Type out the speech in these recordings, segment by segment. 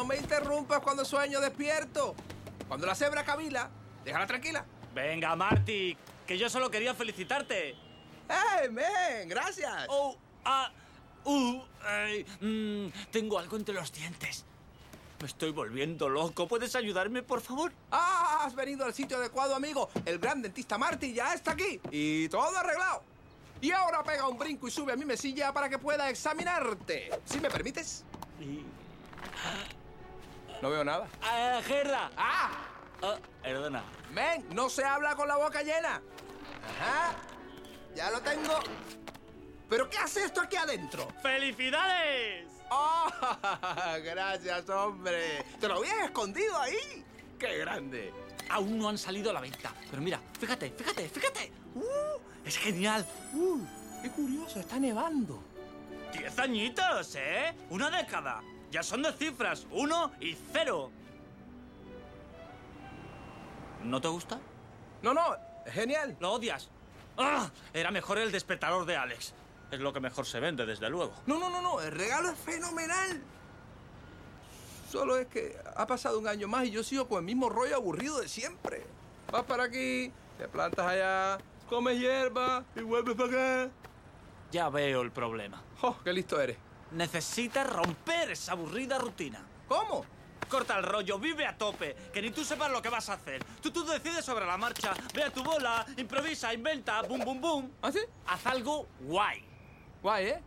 no me interrumpas cuando sueño despierto. Cuando la cebra cabila, déjala tranquila. Venga, Marty, que yo solo quería felicitarte. ¡Hey, men! ¡Gracias! Oh, ah, uh, ay, mm, tengo algo entre los dientes. Me estoy volviendo loco. ¿Puedes ayudarme, por favor? ¡Ah! Has venido al sitio adecuado, amigo. El gran dentista Marty ya está aquí. Y todo arreglado. Y ahora pega un brinco y sube a mi mesilla para que pueda examinarte. ¿Sí me permites? Y- No veo nada. Ah, Gerda. ¡Ah! Ah, perdona. Men, no se habla con la boca llena. Ajá. Ya lo tengo. ¿Pero qué hace esto aquí adentro? ¡Felicidades! ¡Oh! Gracias, hombre. ¿Te lo habías escondido ahí? ¡Qué grande! Aún no han salido a la venta. Pero mira, fíjate, fíjate, fíjate. ¡Uh! Es genial. ¡Uh! ¡Qué curioso! Está nevando. Diez añitos, ¿eh? Una década. Ya son dos cifras, uno y cero. ¿No te gusta? No, no. Genial. ¿Lo odias? ¡Ah! Era mejor el despertador de Alex. Es lo que mejor se vende, desde luego. No, no, no, no. El regalo es fenomenal. Solo es que ha pasado un año más y yo sigo con el mismo rollo aburrido de siempre. Vas para aquí, te plantas allá, comes hierba y vuelves para acá. Ya veo el problema. ¡Oh, qué listo eres! Necesitas romper esa aburrida rutina. ¿Cómo? Corta el rollo, vive a tope, que ni tú sepas lo que vas a hacer. Tú, tú decides sobre la marcha, ve a tu bola, improvisa, inventa, boom, boom, boom. ¿Ah, sí? Haz algo guay. Guay, ¿eh?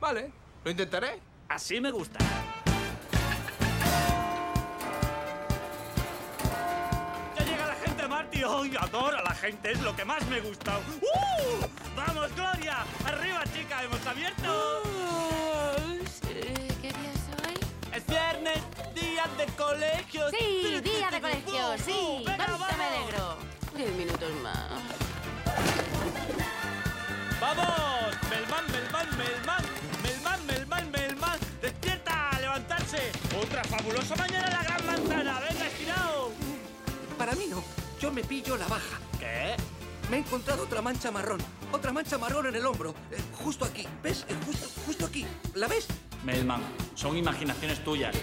Vale, lo intentaré. Así me gusta. Ya llega la gente, Marty. ¡Ay, adoro a la gente! Es lo que más me gusta. ¡Uh! ¡Vamos, Gloria! ¡Arriba, chica! ¡Hemos abierto! Eh, ¡Día de colegio! Sí, día de colegio, sí. ¡Venga, Tanto me alegro. Diez minutos más. ¡Vamos! ¡Melman, Melman, Melman! ¡Melman, Melman, Melman! ¡Despierta! ¡A levantarse! ¡Otra fabulosa mañana en la gran manzana! ¡Venga, estirado! Para mí no. Yo me pillo la baja. ¿Qué? Me he encontrado otra mancha marrón. Otra mancha marrón en el hombro. Eh, justo aquí. ¿Ves? Eh, justo, justo aquí. ¿La ves? Melman, son imaginaciones tuyas.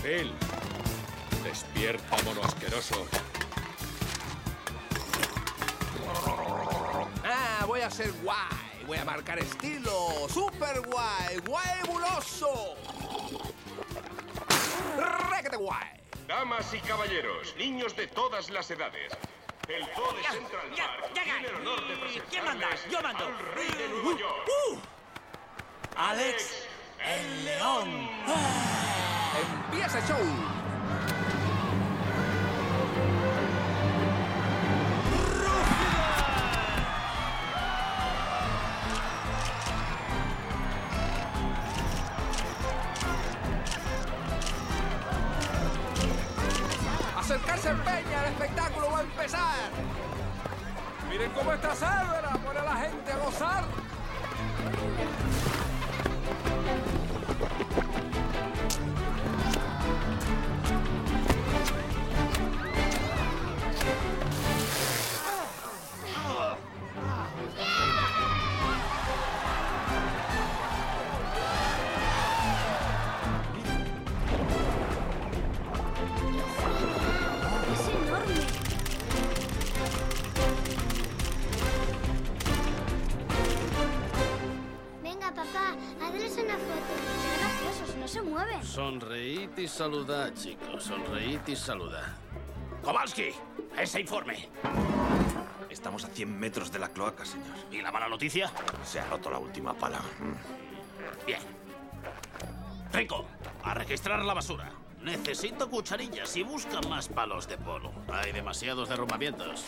Phil, despierta, mono asqueroso. Voy a ser guay. Voy a marcar estilo. ¡Super guay! ¡Guaybuloso! ¡Réquete guay! Damas y caballeros, niños de todas las edades. El Zoo de Central ya, Park ya, tiene el honor de ¿quién manda? Yo mando. al rey de Nueva York. ¡Uh! Alex, el león. ¡Empieza el show! atrasado, Y saludad, chicos. Sonreíd y saludad. Kowalski, ese informe. Estamos a 100 metros de la cloaca, señor. ¿Y la mala noticia? Se ha roto la última pala. Bien. Rico, a registrar la basura. Necesito cucharillas y busca más palos de polo. Hay demasiados derrumbamientos.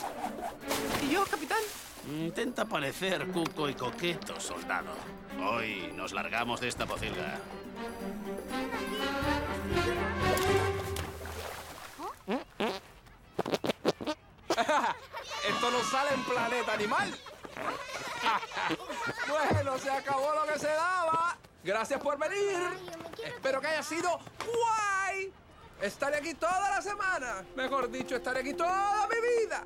¿Y yo, capitán? Intenta parecer cuco y coqueto, soldado. Hoy nos largamos de esta pocilga. Sale en Planeta Animal. Bueno, se acabó lo que se daba. Gracias por venir. Espero que haya sido guay. Estaré aquí toda la semana. Mejor dicho, estaré aquí toda mi vida.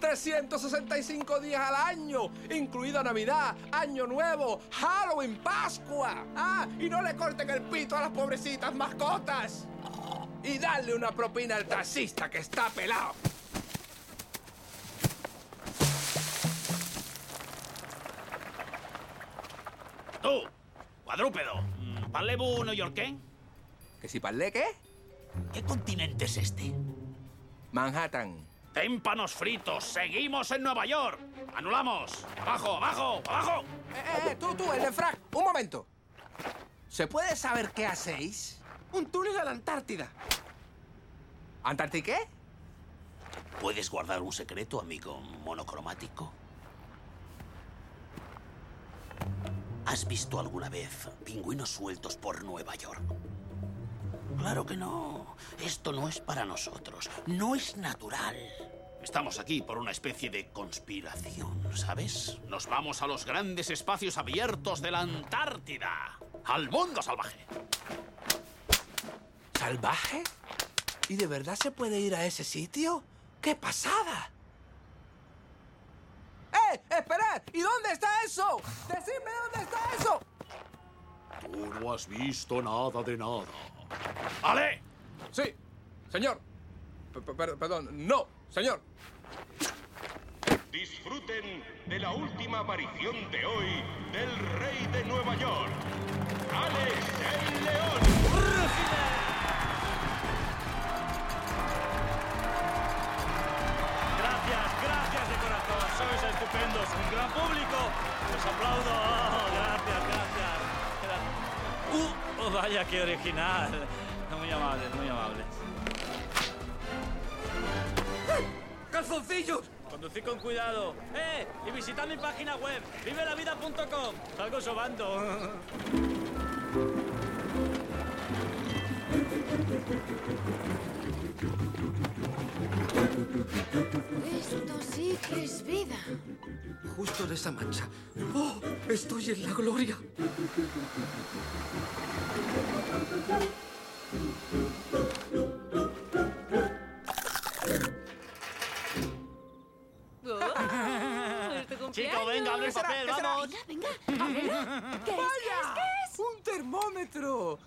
365 días al año, incluida Navidad, Año Nuevo, Halloween, Pascua. Ah, y no le corten el pito a las pobrecitas mascotas. Y darle una propina al taxista que está pelado. Tú, cuadrúpedo. ¿Parlez-vous neoyorqués? ¿Que si parlé qué? ¿Qué continente es este? Manhattan. Témpanos fritos, seguimos en Nueva York. Anulamos. Abajo, abajo, abajo. Eh, eh, tú, tú, el de frac. Un momento. ¿Se puede saber qué hacéis? Un túnel a la Antártida. ¿Antártica qué? ¿Puedes guardar un secreto, amigo monocromático? ¿Has visto alguna vez pingüinos sueltos por Nueva York? Claro que no. Esto no es para nosotros. No es natural. Estamos aquí por una especie de conspiración, ¿sabes? Nos vamos a los grandes espacios abiertos de la Antártida. Al mundo salvaje. ¿Salvaje? ¿Y de verdad se puede ir a ese sitio? ¡Qué pasada! ¡Eh! ¡Esperad! ¿Y dónde está eso? ¡Decidme dónde está eso! Tú no has visto nada de nada. ¡Ale! Sí, señor. P- p- per- perdón, no, señor. Disfruten de la última aparición de hoy del rey de Nueva York, vaya, qué original. Muy amables, muy amables. ¡Calzoncillos! Conducid con cuidado. ¡Eh! Y visitad mi página web, vivelavida.com. Salgo sobando. Esto sí que es vida. Justo en esa mancha. ¡Oh! Estoy en la gloria.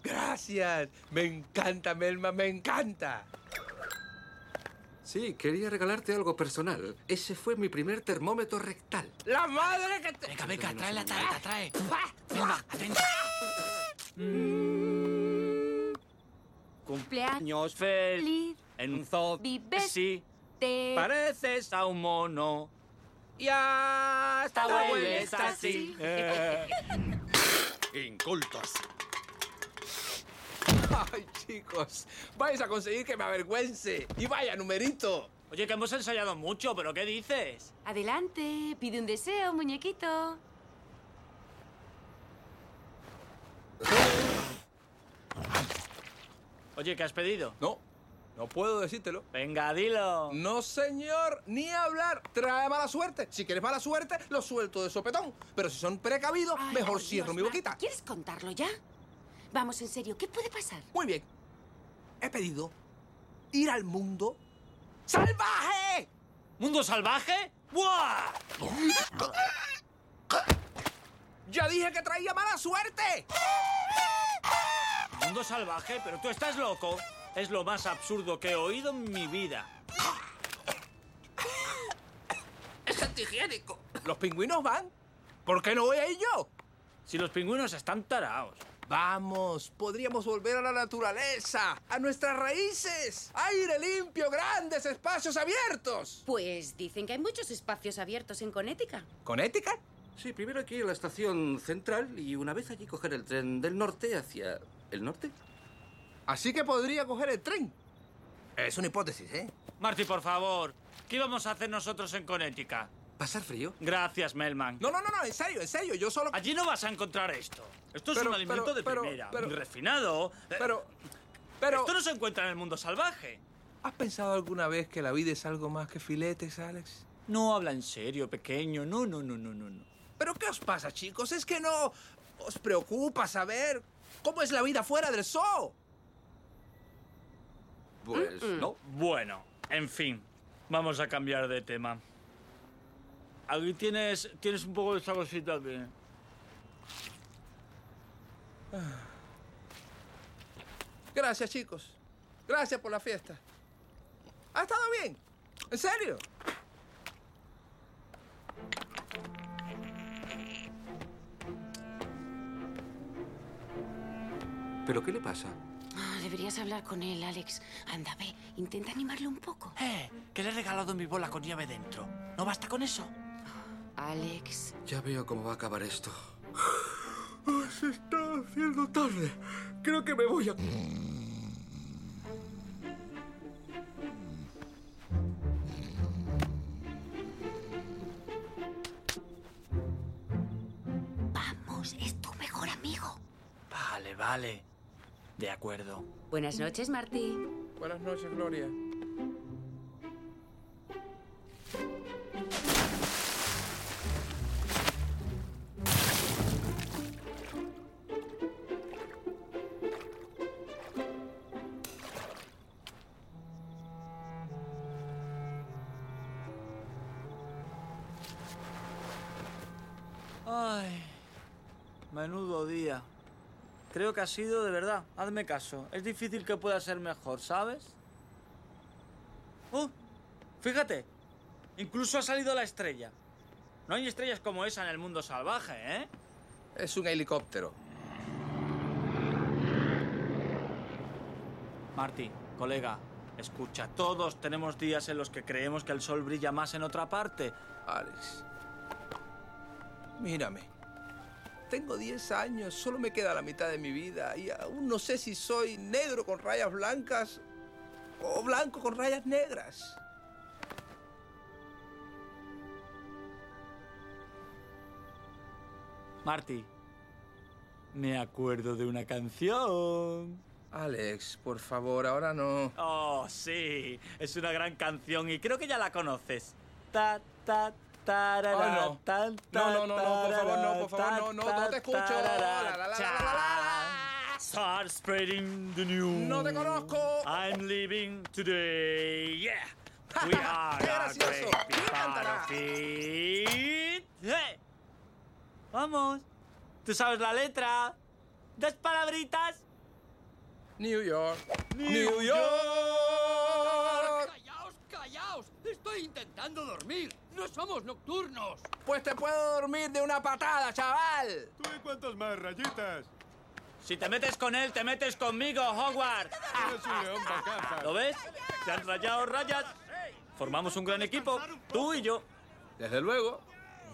Gracias. Me encanta, Melma, me encanta. Sí, quería regalarte algo personal. Ese fue mi primer termómetro rectal. ¡La madre que te... Venga, venga, trae la tarta, trae. Venga, atenta. Cumpleaños feliz. En un zoo. Vives. Sí. te... Pareces a un mono. Y hasta hueles así. Eh. Incultos. Ay, chicos, vais a conseguir que me avergüence. Y vaya numerito. Oye, que hemos ensayado mucho, pero ¿qué dices? Adelante, pide un deseo, muñequito. Oye, ¿qué has pedido? No, no puedo decírtelo. Venga, dilo. No, señor, ni hablar. Trae mala suerte. Si quieres mala suerte, lo suelto de sopetón. Pero si son precavidos, Ay, mejor cierro Dios, mi boquita. ¿Quieres contarlo ya? Vamos, en serio, ¿qué puede pasar? Muy bien. He pedido ir al mundo salvaje. ¿Mundo salvaje? ¡Buah! Ya dije que traía mala suerte. ¿Mundo salvaje? Pero tú estás loco. Es lo más absurdo que he oído en mi vida. Es antihigiénico. ¿Los pingüinos van? ¿Por qué no voy a ir yo? Si los pingüinos están taraos. Vamos, podríamos volver a la naturaleza, a nuestras raíces. Aire limpio, grandes espacios abiertos. Pues dicen que hay muchos espacios abiertos en Connecticut. ¿Connecticut? Sí, primero hay que ir a la estación central y una vez allí coger el tren del norte hacia el norte. Así que podría coger el tren. Es una hipótesis, ¿eh? Marty, por favor. ¿Qué íbamos a hacer nosotros en Connecticut? ¿Pasar frío? Gracias, Melman. No, no, no, no, en serio, en serio. Yo solo. Allí no vas a encontrar esto. Esto es Pero, un alimento pero, de pero, primera, refinado. Eh, Pero. Pero. Esto no se encuentra en el mundo salvaje. ¿Has pensado alguna vez que la vida es algo más que filetes, Alex? No habla en serio, pequeño. No, no, no, no, no, no. ¿Pero qué os pasa, chicos? ¿Es que no os preocupa saber cómo es la vida fuera del zoo? Pues no. Bueno, en fin, vamos a cambiar de tema. Aquí tienes, tienes un poco de esta cosita aquí. Gracias, chicos. Gracias por la fiesta. ¿Ha estado bien? ¿En serio? ¿Pero qué le pasa? Ah, deberías hablar con él, Alex. Anda, ve, intenta animarle un poco. Eh, que le he regalado mi bola con llave dentro. ¿No basta con eso? Alex. Ya veo cómo va a acabar esto. Se está haciendo tarde. Creo que me voy a... Vamos, es tu mejor amigo. Vale, vale. De acuerdo. Buenas noches, Martí. Buenas noches, Gloria. Creo que ha sido de verdad. Hazme caso. Es difícil que pueda ser mejor, ¿sabes? ¡Oh! Fíjate. Incluso ha salido la estrella. No hay estrellas como esa en el mundo salvaje, ¿eh? Es un helicóptero. Marty, colega, escucha. Todos tenemos días en los que creemos que el sol brilla más en otra parte. Alex. Mírame. Tengo 10 años, solo me queda la mitad de mi vida y aún no sé si soy negro con rayas blancas o blanco con rayas negras. Marty, me acuerdo de una canción. Alex, por favor, ahora no. Oh, sí, es una gran canción y creo que ya la conoces. Ta, ta, no. No, no, no, no, por favor, no, por favor, no, no, no te escucho. Start spreading the news. No te conozco. I'm leaving today. Yeah. We are ¡Qué gracioso! party. Hey. Vamos. ¿Tú sabes la letra? Dos palabritas. New York. New York. ¡Callaos, callaos! Estoy intentando dormir. No somos nocturnos. Pues te puedo dormir de una patada, chaval. ¿Tú y cuántos más, rayitas? Si te metes con él, te metes conmigo, Howard. ¿Lo ves? Se han rayado rayas. Formamos un gran equipo, tú y yo. Desde luego.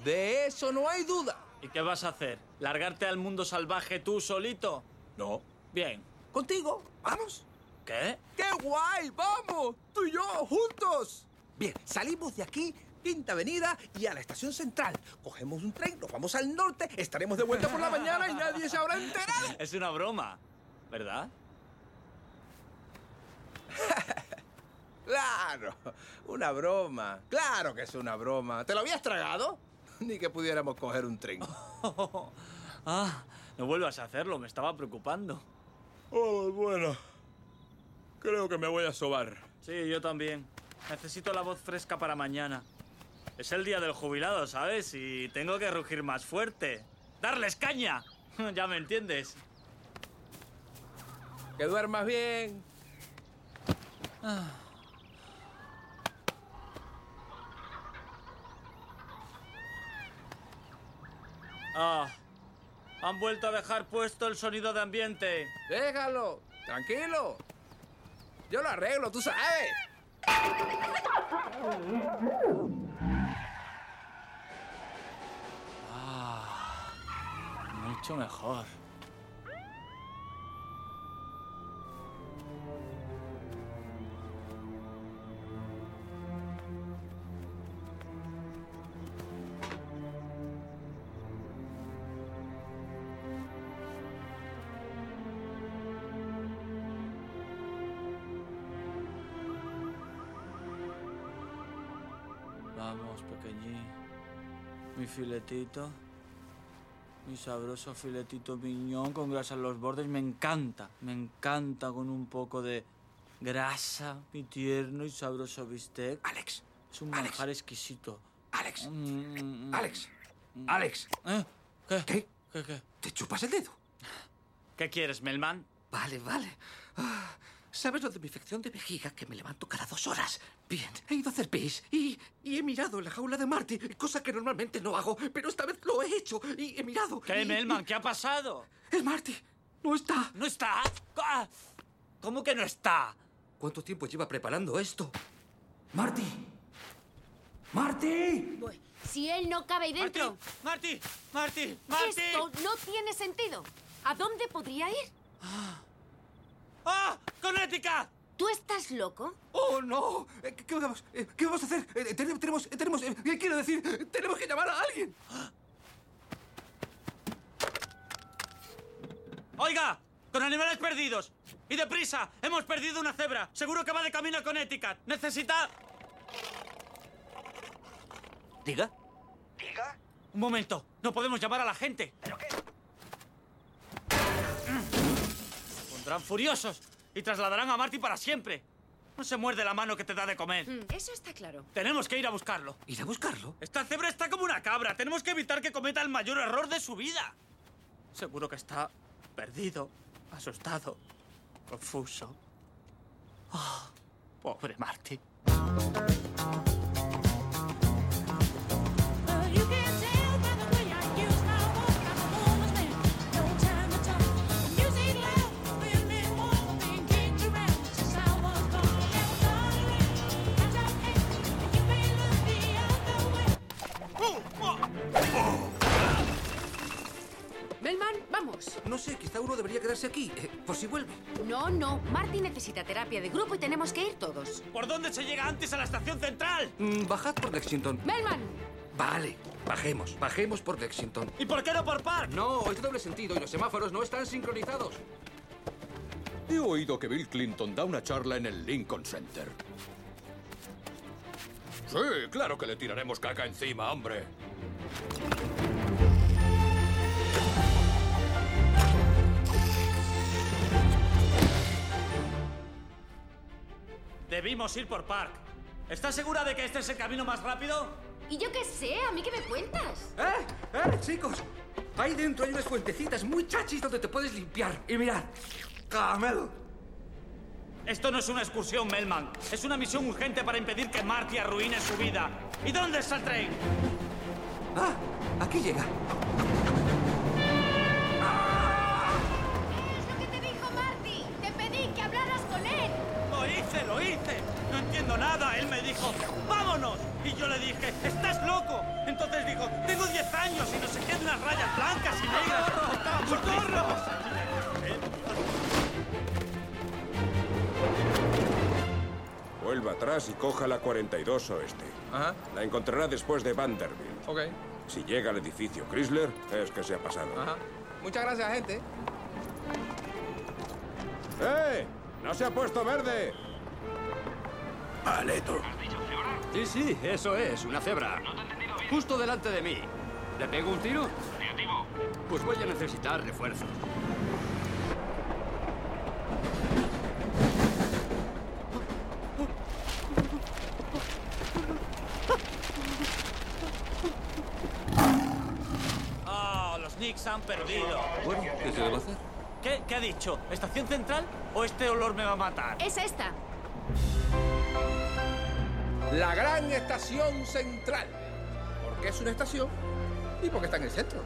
De eso no hay duda. ¿Y qué vas a hacer? ¿Largarte al mundo salvaje tú solito? No. Bien. Contigo. Vamos. ¿Qué? ¡Qué guay! ¡Vamos! Tú y yo, juntos. Bien, salimos de aquí, Quinta Avenida y a la estación central. Cogemos un tren, nos vamos al norte, estaremos de vuelta por la mañana y nadie se habrá enterado. Es una broma, ¿verdad? Claro, una broma. Claro que es una broma. ¿Te lo habías tragado? Ni que pudiéramos coger un tren. ah, no vuelvas a hacerlo, me estaba preocupando. Oh, bueno. Creo que me voy a sobar. Sí, yo también. Necesito la voz fresca para mañana. Es el día del jubilado, ¿sabes? Y tengo que rugir más fuerte. ¡Darles caña! ya me entiendes. Que duermas bien. Ah, han vuelto a dejar puesto el sonido de ambiente. Déjalo. Tranquilo. Yo lo arreglo, tú sabes. Mucho mejor. Vamos, pequeñín. Mi filetito. Mi sabroso filetito miñón con grasa en los bordes me encanta. Me encanta con un poco de grasa, mi tierno y sabroso bistec. Alex, Es un Alex. manjar exquisito. Alex, Mm, Alex, Alex, ¿Eh? ¿Qué? ¿Qué? ¿Qué, qué? ¿te chupas el dedo? ¿Qué quieres, Melman? Vale, vale. Ah, ¿Sabes lo de mi infección de vejiga? Que me levanto cada dos horas. Bien, he ido a hacer pis y, y he mirado en la jaula de Marty, cosa que normalmente no hago, pero esta vez lo he hecho y he mirado. ¿Qué, y- Melman? ¿Qué ha pasado? El Marty no está. ¿No está? Ah, ¿Cómo que no está? ¿Cuánto tiempo lleva preparando esto? ¡Marty! ¡Marty! Si él no cabe ahí dentro, ¡Marty! ¡Marty! ¡Marty! esto no tiene sentido. ¿A dónde podría ir? ¡Ah! ¡Connecticut! ¿Tú estás loco? ¡Oh, no! Eh, ¿Qué, qué vamos, eh, qué vamos a hacer? Eh, tenemos, tenemos, eh, ¿qué quiero decir? Tenemos que llamar a alguien. ¡Oiga! ¡Con animales perdidos! ¡Y deprisa! ¡Hemos perdido una cebra! ¡Seguro que va de camino a Connecticut! ¡Necesita...! ¿Diga? Un momento. No podemos llamar a la gente. ¿Pero qué? Se pondrán furiosos y trasladarán a Marty para siempre. No se muerde la mano que te da de comer. Mm, Eso está claro. Tenemos que ir a buscarlo. ¿Ir a buscarlo? Esta cebra está como una cabra. Tenemos que evitar que cometa el mayor error de su vida. Seguro que está perdido, asustado, confuso. Ah, pobre Marty. Vamos. No sé, quizá uno debería quedarse aquí, eh, por si vuelve. No, no. Marty necesita terapia de grupo y tenemos que ir todos. ¿Por dónde se llega antes a la estación central? Mm, bajad por Lexington. Melman, Vale, bajemos, bajemos por Lexington. ¿Y por qué no por Park? No, es doble sentido y los semáforos no están sincronizados. He oído que Bill Clinton da una charla en el Lincoln Center. Sí, claro que le tiraremos caca encima, hombre. Debimos ir por Park. ¿Estás segura de que este es el camino más rápido? ¿y yo qué sé? ¿A mí qué me cuentas? ¡Eh! ¡Eh, chicos! Ahí dentro hay unas fuentecitas muy chachis donde te puedes limpiar. Y mirad, caramelo. Esto no es una excursión, Melman. Es una misión urgente para impedir que Marty arruine su vida. ¿Y dónde está el tren? Ah, aquí llega. Es lo que te dijo Marty. Te pedí que hablaras con él. Lo hice, lo hice. Nada. Él me dijo, vámonos. Y yo le dije, estás loco. Entonces dijo, tengo 10 años y no sé qué, de unas rayas blancas y negras. Estábamos Vuelva atrás y coja la 42 oeste. Ajá, La encontrará después de Vanderbilt. ok. Si llega al edificio Chrysler, es que se ha pasado. Ajá. Muchas gracias, gente. ¡Eh! ¡No se ha puesto verde! Aleto. Sí, sí, eso es, una cebra. Justo delante de mí. ¿Le pego un tiro? Pues voy a necesitar refuerzos. Oh, los Knicks han perdido. Bueno, ¿qué se debe hacer? ¿Qué? ¿Qué ha dicho? ¿Estación central o este olor me va a matar? Es esta. La gran estación central. Porque es una estación y porque está en el centro.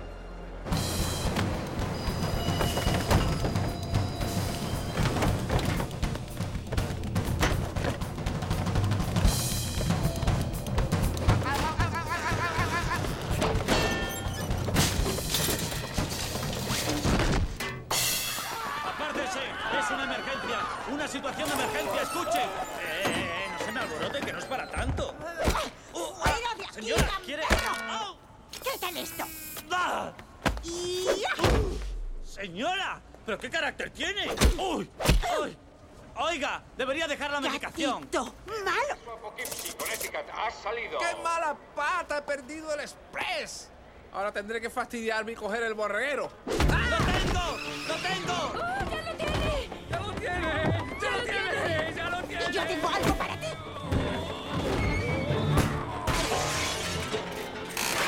Tendré que fastidiarme y coger el borreguero. ¡Lo tengo! ¡Lo tengo! ¡Ya lo tiene! ¡Ya lo tiene! ¡Ya lo tiene! ¡Ya lo tiene! Y yo tengo algo para ti.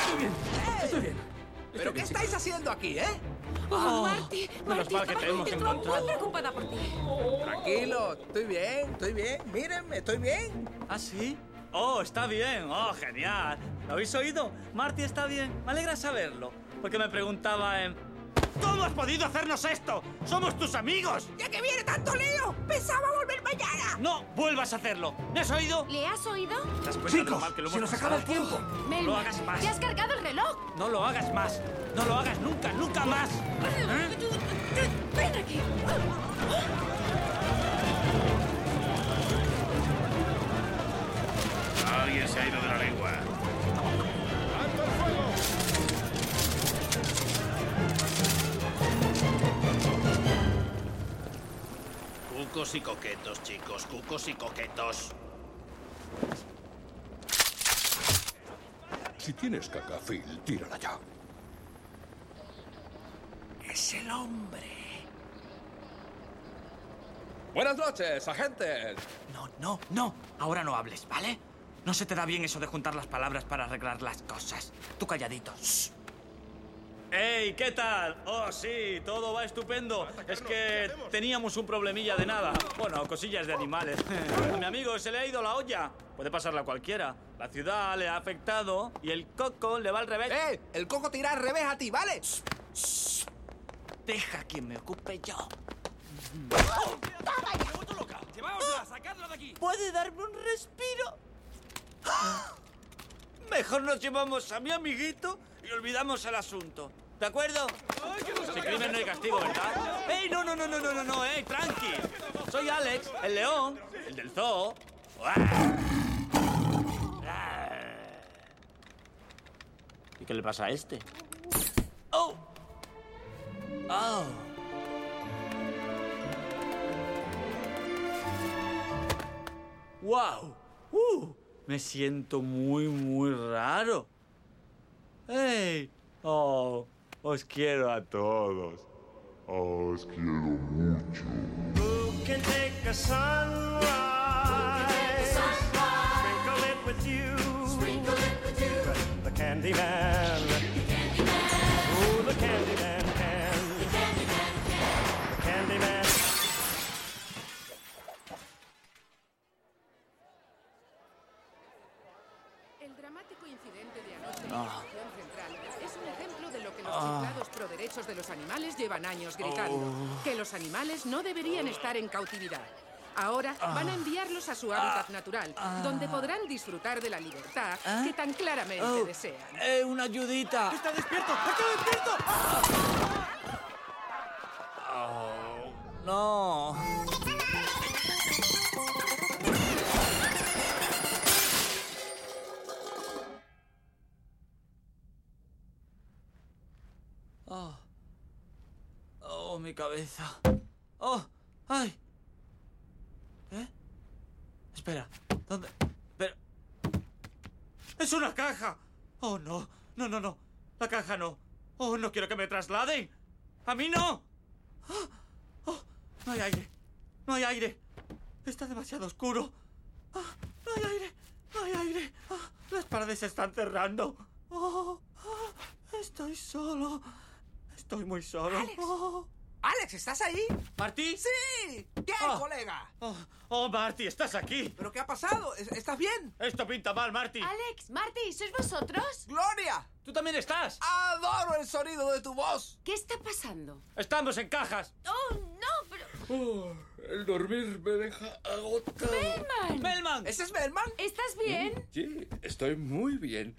Estoy bien, estoy bien. ¿Pero qué estáis haciendo aquí, eh? Oh, Marty, menos Marty, mal que estaba- te hemos estaba encontrado. muy preocupada por ti. Tranquilo, estoy bien, estoy bien. Mírenme, estoy bien. ¿Ah, sí? Oh, está bien. Oh, genial. ¿Lo habéis oído? Marty está bien. Me alegra saberlo. Porque me preguntaba en... ¿Cómo has podido hacernos esto? ¡Somos tus amigos! ¡Ya que viene tanto lío! ¡Pensaba volver mañana! ¡No vuelvas a hacerlo! ¿Me has oído? ¿Le has oído? ¿Te das cuenta de lo mal que lo se nos acaba el tiempo. No lo hagas más. ¿te has cargado el reloj? No lo hagas más. No lo hagas nunca, nunca más. ¡Ven aquí! Alguien se ha ido de la lengua. Cucos y coquetos, chicos, cucos y coquetos. Si tienes caca, Phil, tírala ya. Es el hombre. Buenas noches, agentes. No, no, no. Ahora no hables, ¿vale? No se te da bien eso de juntar las palabras para arreglar las cosas. Tú calladito. Shh. ¡Ey! ¿Qué tal? Oh, sí, todo va estupendo. Es que teníamos un problemilla de nada. Bueno, cosillas de animales. A mi amigo se le ha ido la olla. Puede pasarle a cualquiera. La ciudad le ha afectado y el coco le va al revés. ¡Eh! El coco te irá al revés a ti, ¿vale? Deja que me ocupe yo. ¿Puede darme un respiro? Mejor nos llevamos a mi amiguito y olvidamos el asunto. ¿De acuerdo? Sin crimen no hay castigo, ¿verdad? ¡Ey, no, no, no, no, no, no, no! ¡Ey, tranqui! Soy Alex, el león, el del zoo. ¿Y qué le pasa a este? ¡Oh! ¡Oh! ¡Wow! ¡Uh! Me siento muy, muy raro. ¡Ey! ¡Oh! Os quiero a todos. Os quiero mucho. Who can take a sunrise? Sprinkle it with you. The candy man. Oh, El dramático incidente de anoche en Ah. la estación central es un ejemplo de lo que los Ah. chiflados pro derechos de los animales llevan años gritando. Oh. Que los animales no deberían estar en cautividad. Ahora van a enviarlos a su hábitat natural, donde podrán disfrutar de la libertad que tan claramente Oh. desean. ¡Eh, una ayudita! ¡Está despierto! ¡Está despierto! Oh, no. Mi cabeza. Oh, ay. ¿Eh? Espera. ¿Dónde? Pero... ¡Es una caja! Oh, no. No, no, no. La caja no. Oh, no quiero que me trasladen. ¡A mí no! ¡Ah! ¡Oh! No hay aire. No hay aire. Está demasiado oscuro. ¡Ah! No hay aire. No hay aire. ¡Ah! Las paredes se están cerrando. ¡Oh! ¡Ah! Estoy solo. Estoy muy solo. Alex. ¡Oh! Alex, ¿estás ahí? ¿Marty? ¡Sí! ¿Qué, Ah. colega? Oh, oh, Marty, estás aquí. ¿Pero qué ha pasado? ¿Es- ¿Estás bien? Esto pinta mal, Marty. Alex, Marty, ¿sois vosotros? ¡Gloria! ¿Tú también estás? ¡Adoro el sonido de tu voz! ¿Qué está pasando? Estamos en cajas. Oh, no, pero... Oh, el dormir me deja agotado. Melman. ¡Melman! ¿Ese es Melman? ¿Estás bien? Sí, estoy muy bien.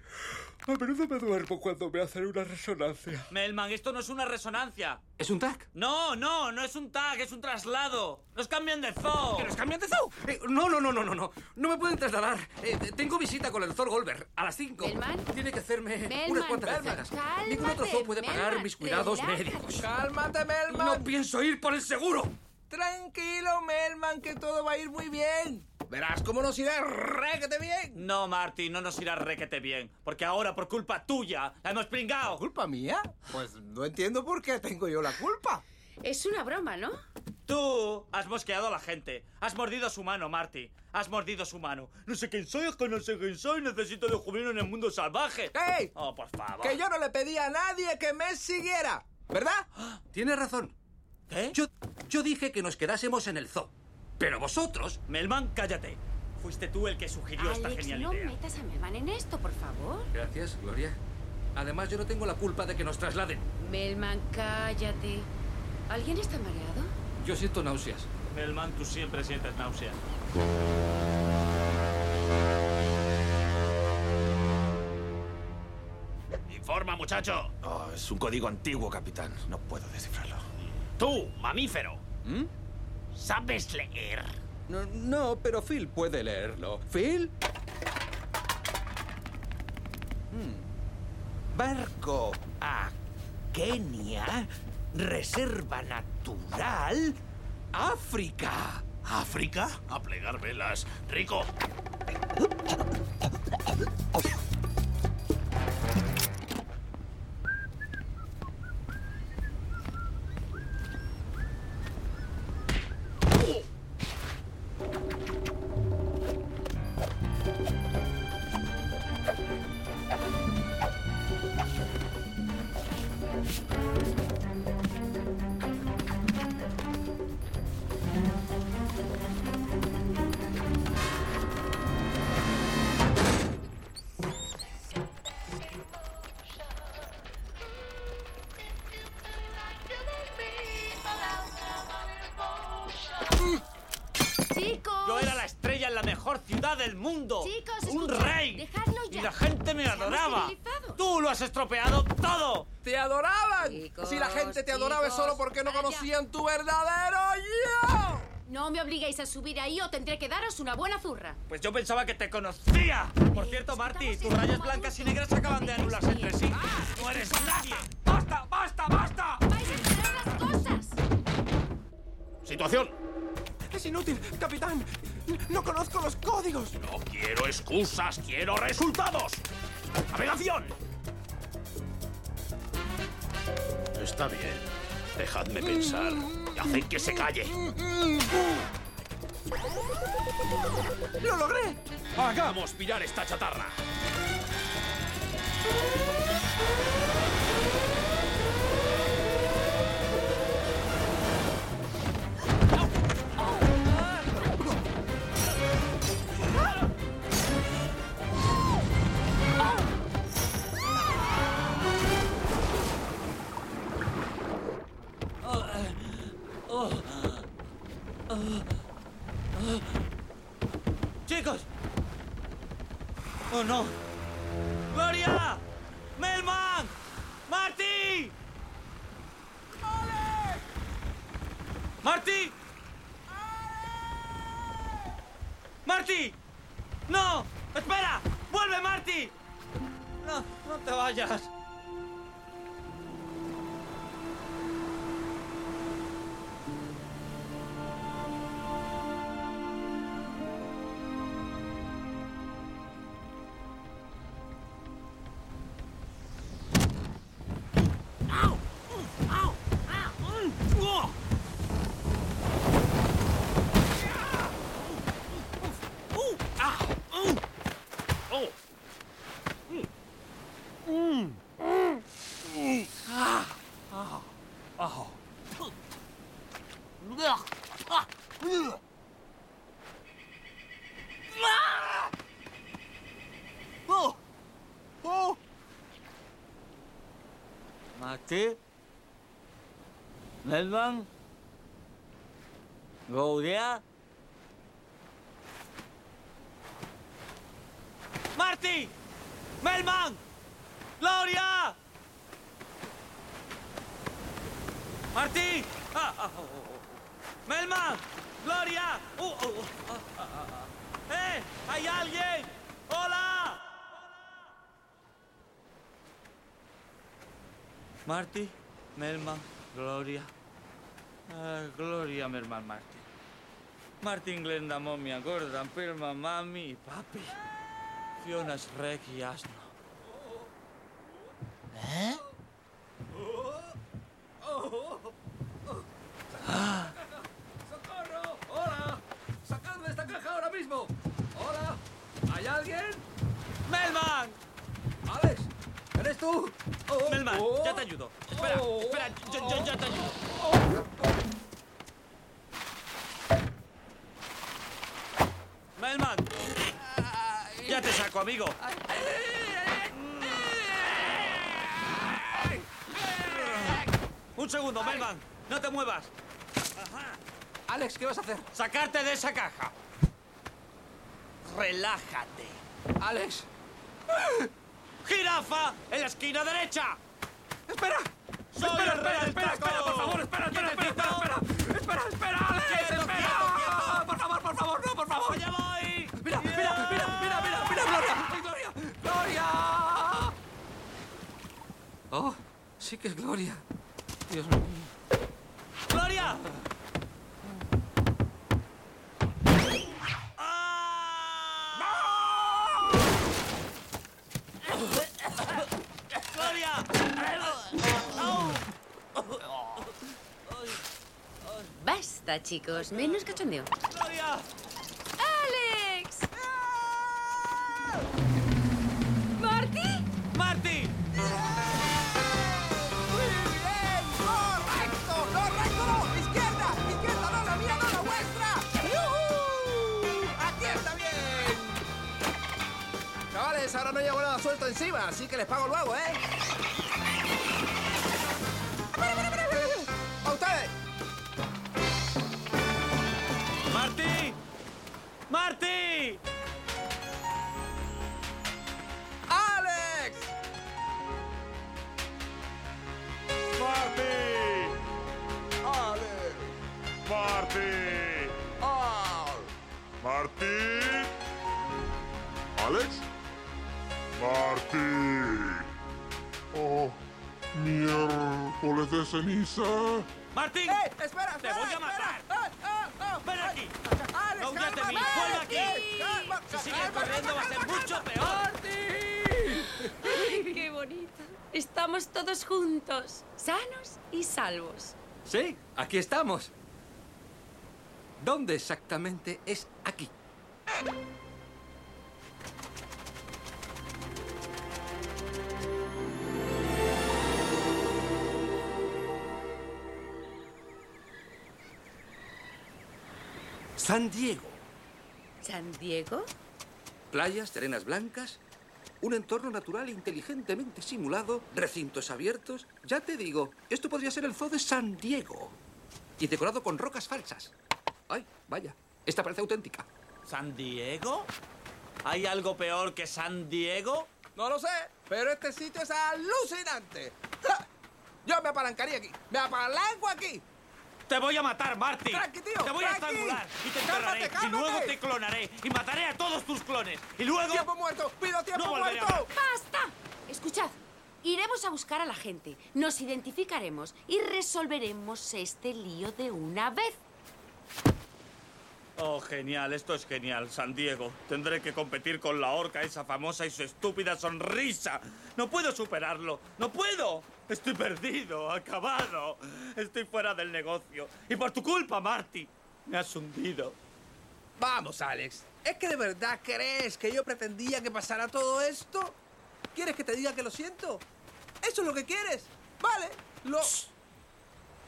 A menudo me duermo cuando me hacen una resonancia. Melman, esto no es una resonancia. ¿Es un tag? No, no, no es un tag, es un traslado. Nos cambian de zoo. ¿Que nos cambian de zoo? Eh, no, no, no, no, no, no. No me pueden trasladar. Eh, tengo visita con el Thor Goldberg a las 5. ¿Melman? Tiene que hacerme Melman, unas cuantas cálmate, Ningún otro zoo puede pagar Melman, mis cuidados médicos. ¡Cálmate, Melman! No pienso ir por el seguro. Tranquilo, Melman, que todo va a ir muy bien. Verás cómo nos irá requete bien. No, Marty, no nos irá requete bien. Porque ahora, por culpa tuya, la hemos pringado. ¿Culpa mía? Pues no entiendo por qué tengo yo la culpa. Es una broma, ¿no? Tú has mosqueado a la gente. Has mordido su mano, Marty. Has mordido su mano. No sé quién soy, es que no sé quién soy. Necesito descubrirlo en el mundo salvaje. ¡Ey! Oh, por favor. Que yo no le pedí a nadie que me siguiera. ¿Verdad? Tienes razón. ¿Qué? Yo, yo dije que nos quedásemos en el zoo. Pero vosotros... Melman, cállate. Fuiste tú el que sugirió esta Alex, genial no idea. metas a Melman en esto, por favor. Gracias, Gloria. Además, yo no tengo la culpa de que nos trasladen. Melman, cállate. ¿Alguien está mareado? Yo siento náuseas. Melman, tú siempre sientes náusea. Informa, muchacho. Oh, es un código antiguo, capitán. No puedo descifrarlo. Tú, mamífero. ¿Sabes leer? No, no, pero Phil puede leerlo. ¿Phil? Hmm. Barco a Kenia, Reserva Natural, África. ¿África? A plegar velas. Rico. tendré que daros una buena zurra. Pues yo pensaba que te conocía. Por cierto, Marty, tus rayas blancas y negras acaban de anularse entre sí. ¡No eres nadie! ¡Basta, basta, basta! ¡Vais a esperar las cosas! Situación. Es inútil, capitán. No conozco los códigos. No quiero excusas, quiero resultados. Navegación. Está bien. Dejadme pensar. Y haced que se calle. ¡Lo logré! Hagamos pillar esta chatarra. ¡Marty! ¡Marty! ¡No! ¡Espera! ¡Vuelve, Marty! No, no te vayas. Marty? Melman? Martin Glenda momia gorda, pelma mami i papi. Fionas reki jasno. ¿Qué vas a hacer? Sacarte de esa caja. Relájate. Alex. ¡Jirafa! ¡En la esquina derecha! ¡Espera! ¡Soy espera, el espera, espera, espera, por favor, espera, espera, espera, espera, espera, espera, espera, Alex, Quieto, espera, quieto, quieto. por favor, por favor, no, por favor. ¡Ya voy! Mira, mira, mira, mira, mira, mira, Gloria, Gloria, Gloria. Oh, sí que es Gloria. Dios mío. ¡Gloria! ¡Gloria! Chicos. Menos cachondeo. ¡Gloria! ¡Alex! ¿Marty? ¡Marty! ¡Muy bien! ¡Correcto! ¡Correcto! ¡No! ¡Izquierda! ¡Izquierda! ¡No, la mía, no, la vuestra! ¡Yujú! ¡Aquí está bien! Chavales, ahora no llevo nada suelto encima, así que les pago luego, ¿eh? ¿Alex? ¡Marty! ¡Oh! ¡Miércoles de ceniza! ¡Martín! ¡Eh! ¡Espera, ¡Te espera, voy a espera! matar! ¡Ah, ah, ah! ¡Ven aquí! ¡Alex, ¡No huyas de mí! aquí! Calma, Si sigues corriendo va a ser mucho peor. ¡Ay, qué bonito! Estamos todos juntos, sanos y salvos. Sí, aquí estamos. ¿Dónde exactamente es aquí? San Diego. ¿San Diego? Playas de arenas blancas, un entorno natural inteligentemente simulado, recintos abiertos. Ya te digo, esto podría ser el zoo de San Diego. Y decorado con rocas falsas. Ay, vaya, esta parece auténtica. ¿San Diego? ¿Hay algo peor que San Diego? No lo sé, pero este sitio es alucinante. ¡Ja! Yo me apalancaría aquí, me apalanco aquí. Te voy a matar, Marty. Tranqui, tío, Te voy a estrangular y te Cálmate, enterraré. Y luego te clonaré y mataré a todos tus clones. Y luego... ¡Tiempo muerto! ¡Pido tiempo No muerto! ¡Basta! Escuchad. Iremos a buscar a la gente, nos identificaremos y resolveremos este lío de una vez. Oh, genial, esto es genial, San Diego. Tendré que competir con la orca, esa famosa y su estúpida sonrisa. No puedo superarlo, no puedo. Estoy perdido, acabado. Estoy fuera del negocio. Y por tu culpa, Marty, me has hundido. Vamos, Alex. ¿Es que de verdad crees que yo pretendía que pasara todo esto? ¿Quieres que te diga que lo siento? ¿Eso es lo que quieres? Vale, lo...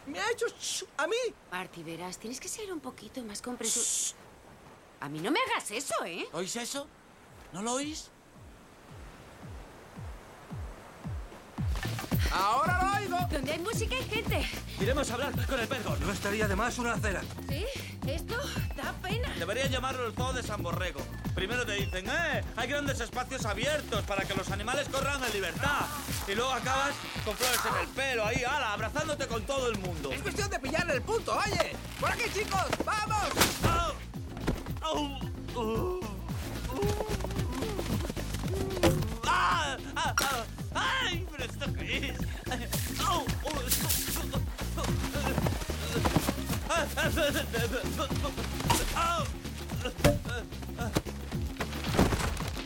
Me ha hecho ch- a mí. Marty, verás, tienes que ser un poquito más comprensivo. A mí no me hagas eso, ¿eh? ¿Oís eso? ¿No lo oís? Ahora lo oigo. Donde hay música hay gente. Iremos a hablar con el perro. No estaría de más una acera. ¿Sí? Esto da pena. Deberían llamarlo el zoo de San Borrego. Primero te dicen, ¡eh! Hay grandes espacios abiertos para que los animales corran en libertad. Y luego acabas con flores en el pelo, ahí, ala, abrazándote con todo el mundo. Es cuestión de pillarle el punto, oye. Por aquí, chicos. ¡Vamos! ¡Uh! ¡Ah! ¡Ah! ¡Ah! ¡Ay! ¿Pero esto qué es? ¡Oh! ¡Oh!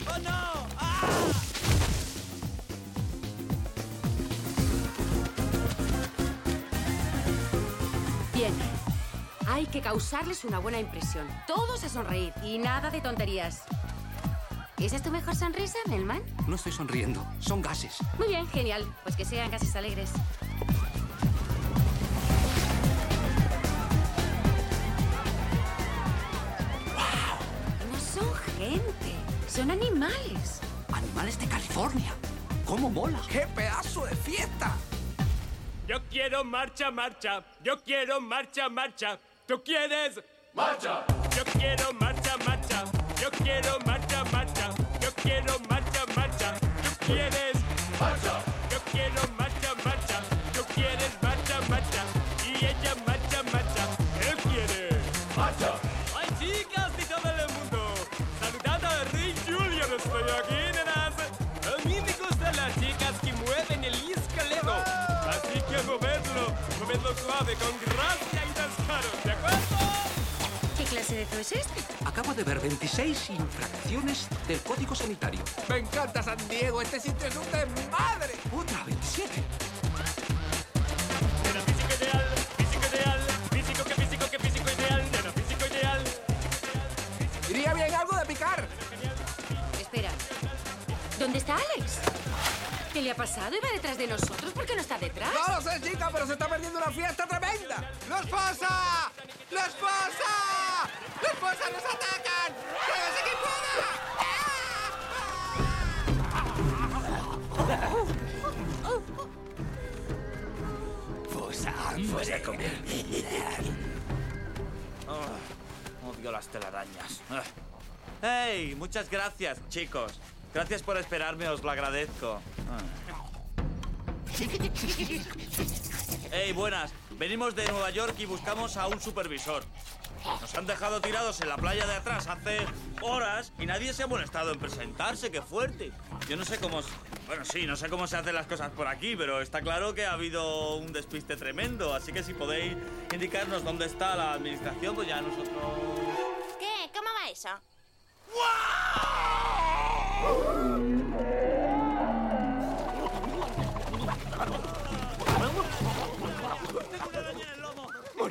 ¡Oh, no! ¡Ah! Bien. Hay que causarles una buena impresión. Todos a sonreír y nada de tonterías. ¿Esa es tu mejor sonrisa, Melman? No estoy sonriendo, son gases. Muy bien, genial. Pues que sean gases alegres. No son gente, son animales. Animales de California. ¿Cómo mola? ¡Qué pedazo de fiesta! Yo quiero marcha, marcha. Yo quiero marcha, marcha. ¿Tú quieres? ¡Marcha! Yo quiero marcha, marcha. Yo quiero marcha, marcha. Quiero marcha, marcha. ¿Tú quieres? ¡Marcha! Yo quiero marcha, marcha. Tú quieres marcha, marcha. Y ella marcha, marcha. Él quiere. ¡Marcha! ¡Ay, chicas de todo el mundo! Saludando al Rey Julian, estoy aquí, nenas. A mí me gustan las chicas que mueven el esqueleto. Así que movedlo, movedlo suave, con gracia y descaro, ¿de acuerdo? ¿Qué clase de zoo es este? Acabo de ver 26 infracciones del Código Sanitario. Me encanta San Diego, este sitio es un desmadre. Otra, 27. Nena, físico ideal, físico ideal, físico que físico que físico ideal, nena, físico ideal. Iría bien algo de picar. Espera. ¿Dónde está Alex? ¿Qué le ha pasado? ¿Iba detrás de nosotros? ¿Por qué no está detrás? No lo sé, chica, pero se está perdiendo una fiesta tremenda. ¡La esposa! ¡La esposa! ¡La esposa nos atacan! ¡Llévese que Fosa, fosa con Oh, odio las telarañas. ¡Hey! Muchas gracias, chicos. Gracias por esperarme, os lo agradezco. ¡Hey, buenas! Venimos de Nueva York y buscamos a un supervisor. Nos han dejado tirados en la playa de atrás hace horas y nadie se ha molestado en presentarse. ¡Qué fuerte! Yo no sé cómo... Bueno, sí, no sé cómo se hacen las cosas por aquí, pero está claro que ha habido un despiste tremendo. Así que si podéis indicarnos dónde está la administración, pues ya nosotros... ¿Qué? ¿Cómo va eso?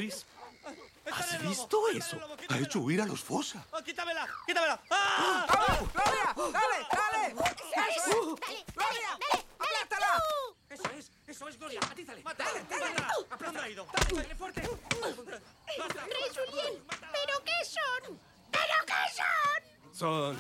Morris, ¿has visto eso? Ha hecho huir a los Fosa. ¡Oh, quítamela! ¡Quítamela! ¡Ah! ¡Vamos, Gloria! ¡Dale, dale! ¡Eso es! ¡Gloria! ¡Aplástala! Eso es, eso es, Gloria. Atízale. ¡Dale, dale! ¡Han traído! Dale, fuerte. ¡Rey Julián! ¿Pero qué son? ¿Pero qué son? Son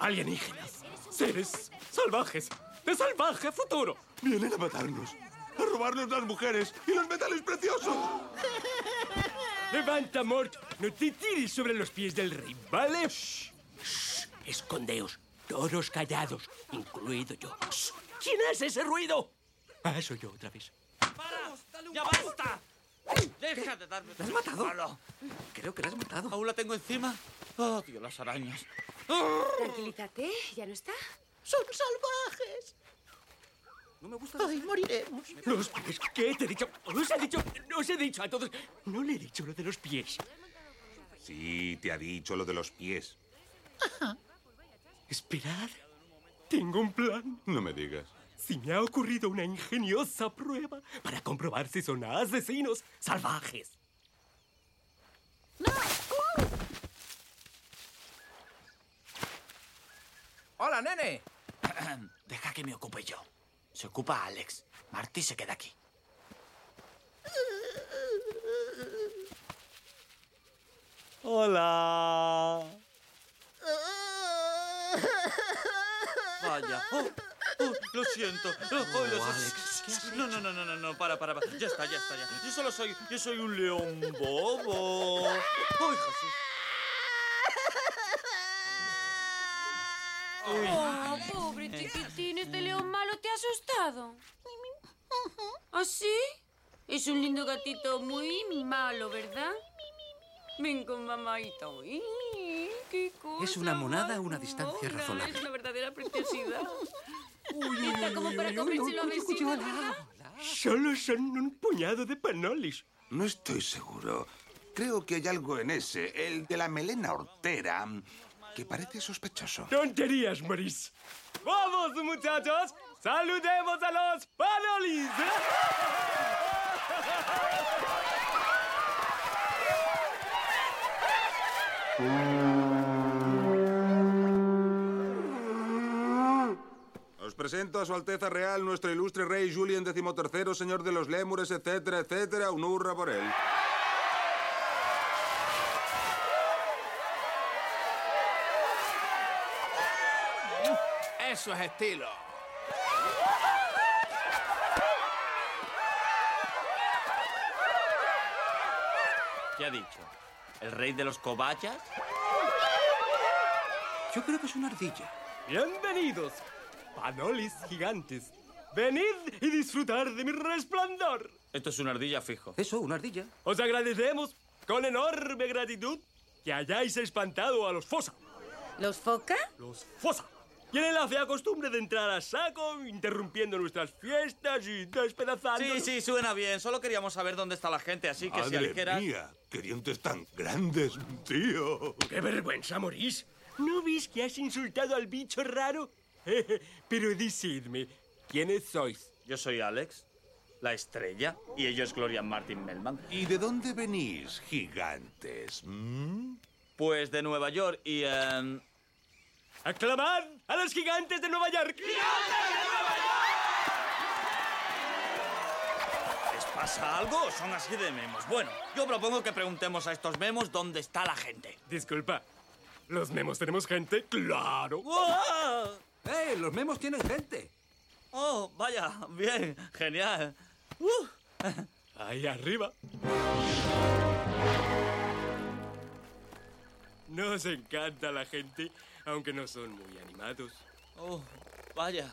alienígenas, seres salvajes, de salvaje futuro. Vienen a matarnos, a robarnos las mujeres y los metales preciosos. Levanta, Mort. No te tires sobre los pies del rey, ¿vale? Escondeos, todos callados, incluido yo. Shh. ¿Quién hace ese ruido? Ah, soy yo otra vez. ¡Para! ¡Ya basta! ¡Deja de darme... ¿La has matado? Palo. Creo que la has matado. ¿Aún la tengo encima? ¡Odio las arañas! Tranquilízate, ¿ya no está? ¡Son salvajes! No me gusta. ¡Ay, moriremos! Los pies, ¿qué te he dicho? Os he dicho, os he dicho a todos. No le he dicho lo de los pies. Sí, te ha dicho lo de los pies. Esperad. Tengo un plan. No me digas. Si me ha ocurrido una ingeniosa prueba para comprobar si son asesinos salvajes. ¡Hola, nene! Deja que me ocupe yo. Se ocupa Alex. Marty se queda aquí. Hola. Vaya. Oh, oh, lo siento. Oh, oh, lo Oh. No, no, no, no, no, no, para, para, para. Ya está, ya está, ya. Yo solo soy, yo soy un león bobo. ¡Ay, Jesús! Oh, pobre chiquitín, este león asustado. ¿Ah, sí? Es un lindo gatito muy malo, ¿verdad? Ven con. Uy, qué cosa Es una monada a una distancia razonable. Es una verdadera preciosidad. Uy, Está como para comérselo a vecinos, ¿verdad? Solo son un puñado de panolis. No estoy seguro. Creo que hay algo en ese, el de la melena hortera, que parece sospechoso. Tonterías, Maurice. ¡Vamos, muchachos! ¡Saludemos a los panolis! Os presento a su Alteza Real, nuestro ilustre rey Julien XIII, señor de los Lémures, etcétera, etcétera. Un hurra por él. Eso es estilo. ¿Qué ha dicho? ¿El rey de los cobayas? Yo creo que es una ardilla. Bienvenidos, panolis gigantes. Venid y disfrutar de mi resplandor. Esto es una ardilla fijo. Eso, una ardilla. Os agradecemos con enorme gratitud que hayáis espantado a los Fosa. ¿Los foca? Los Fosa. Tienen la fea costumbre de entrar a saco, interrumpiendo nuestras fiestas y despedazando. Sí, sí, suena bien. Solo queríamos saber dónde está la gente, así que si Madre dijeras... mía, qué dientes tan grandes, tío. ¡Qué vergüenza, Maurice! ¿No ves que has insultado al bicho raro? Pero decidme, ¿quiénes sois? Yo soy Alex, la estrella, y ellos es Gloria Martin Melman. ¿Y de dónde venís, gigantes? ¿Mm? Pues de Nueva York y... em, ¡Aclamad a los gigantes de Nueva York! ¿Les pasa algo o son así de memos? Bueno, yo propongo que preguntemos a estos memos dónde está la gente. Disculpa, ¿los memos tenemos gente? ¡Claro! ¡Wow! ¡Eh! Los memos tienen gente. Oh, vaya, bien, genial. Uh. Ahí arriba. Nos encanta la gente, aunque no son muy animados. Oh, vaya.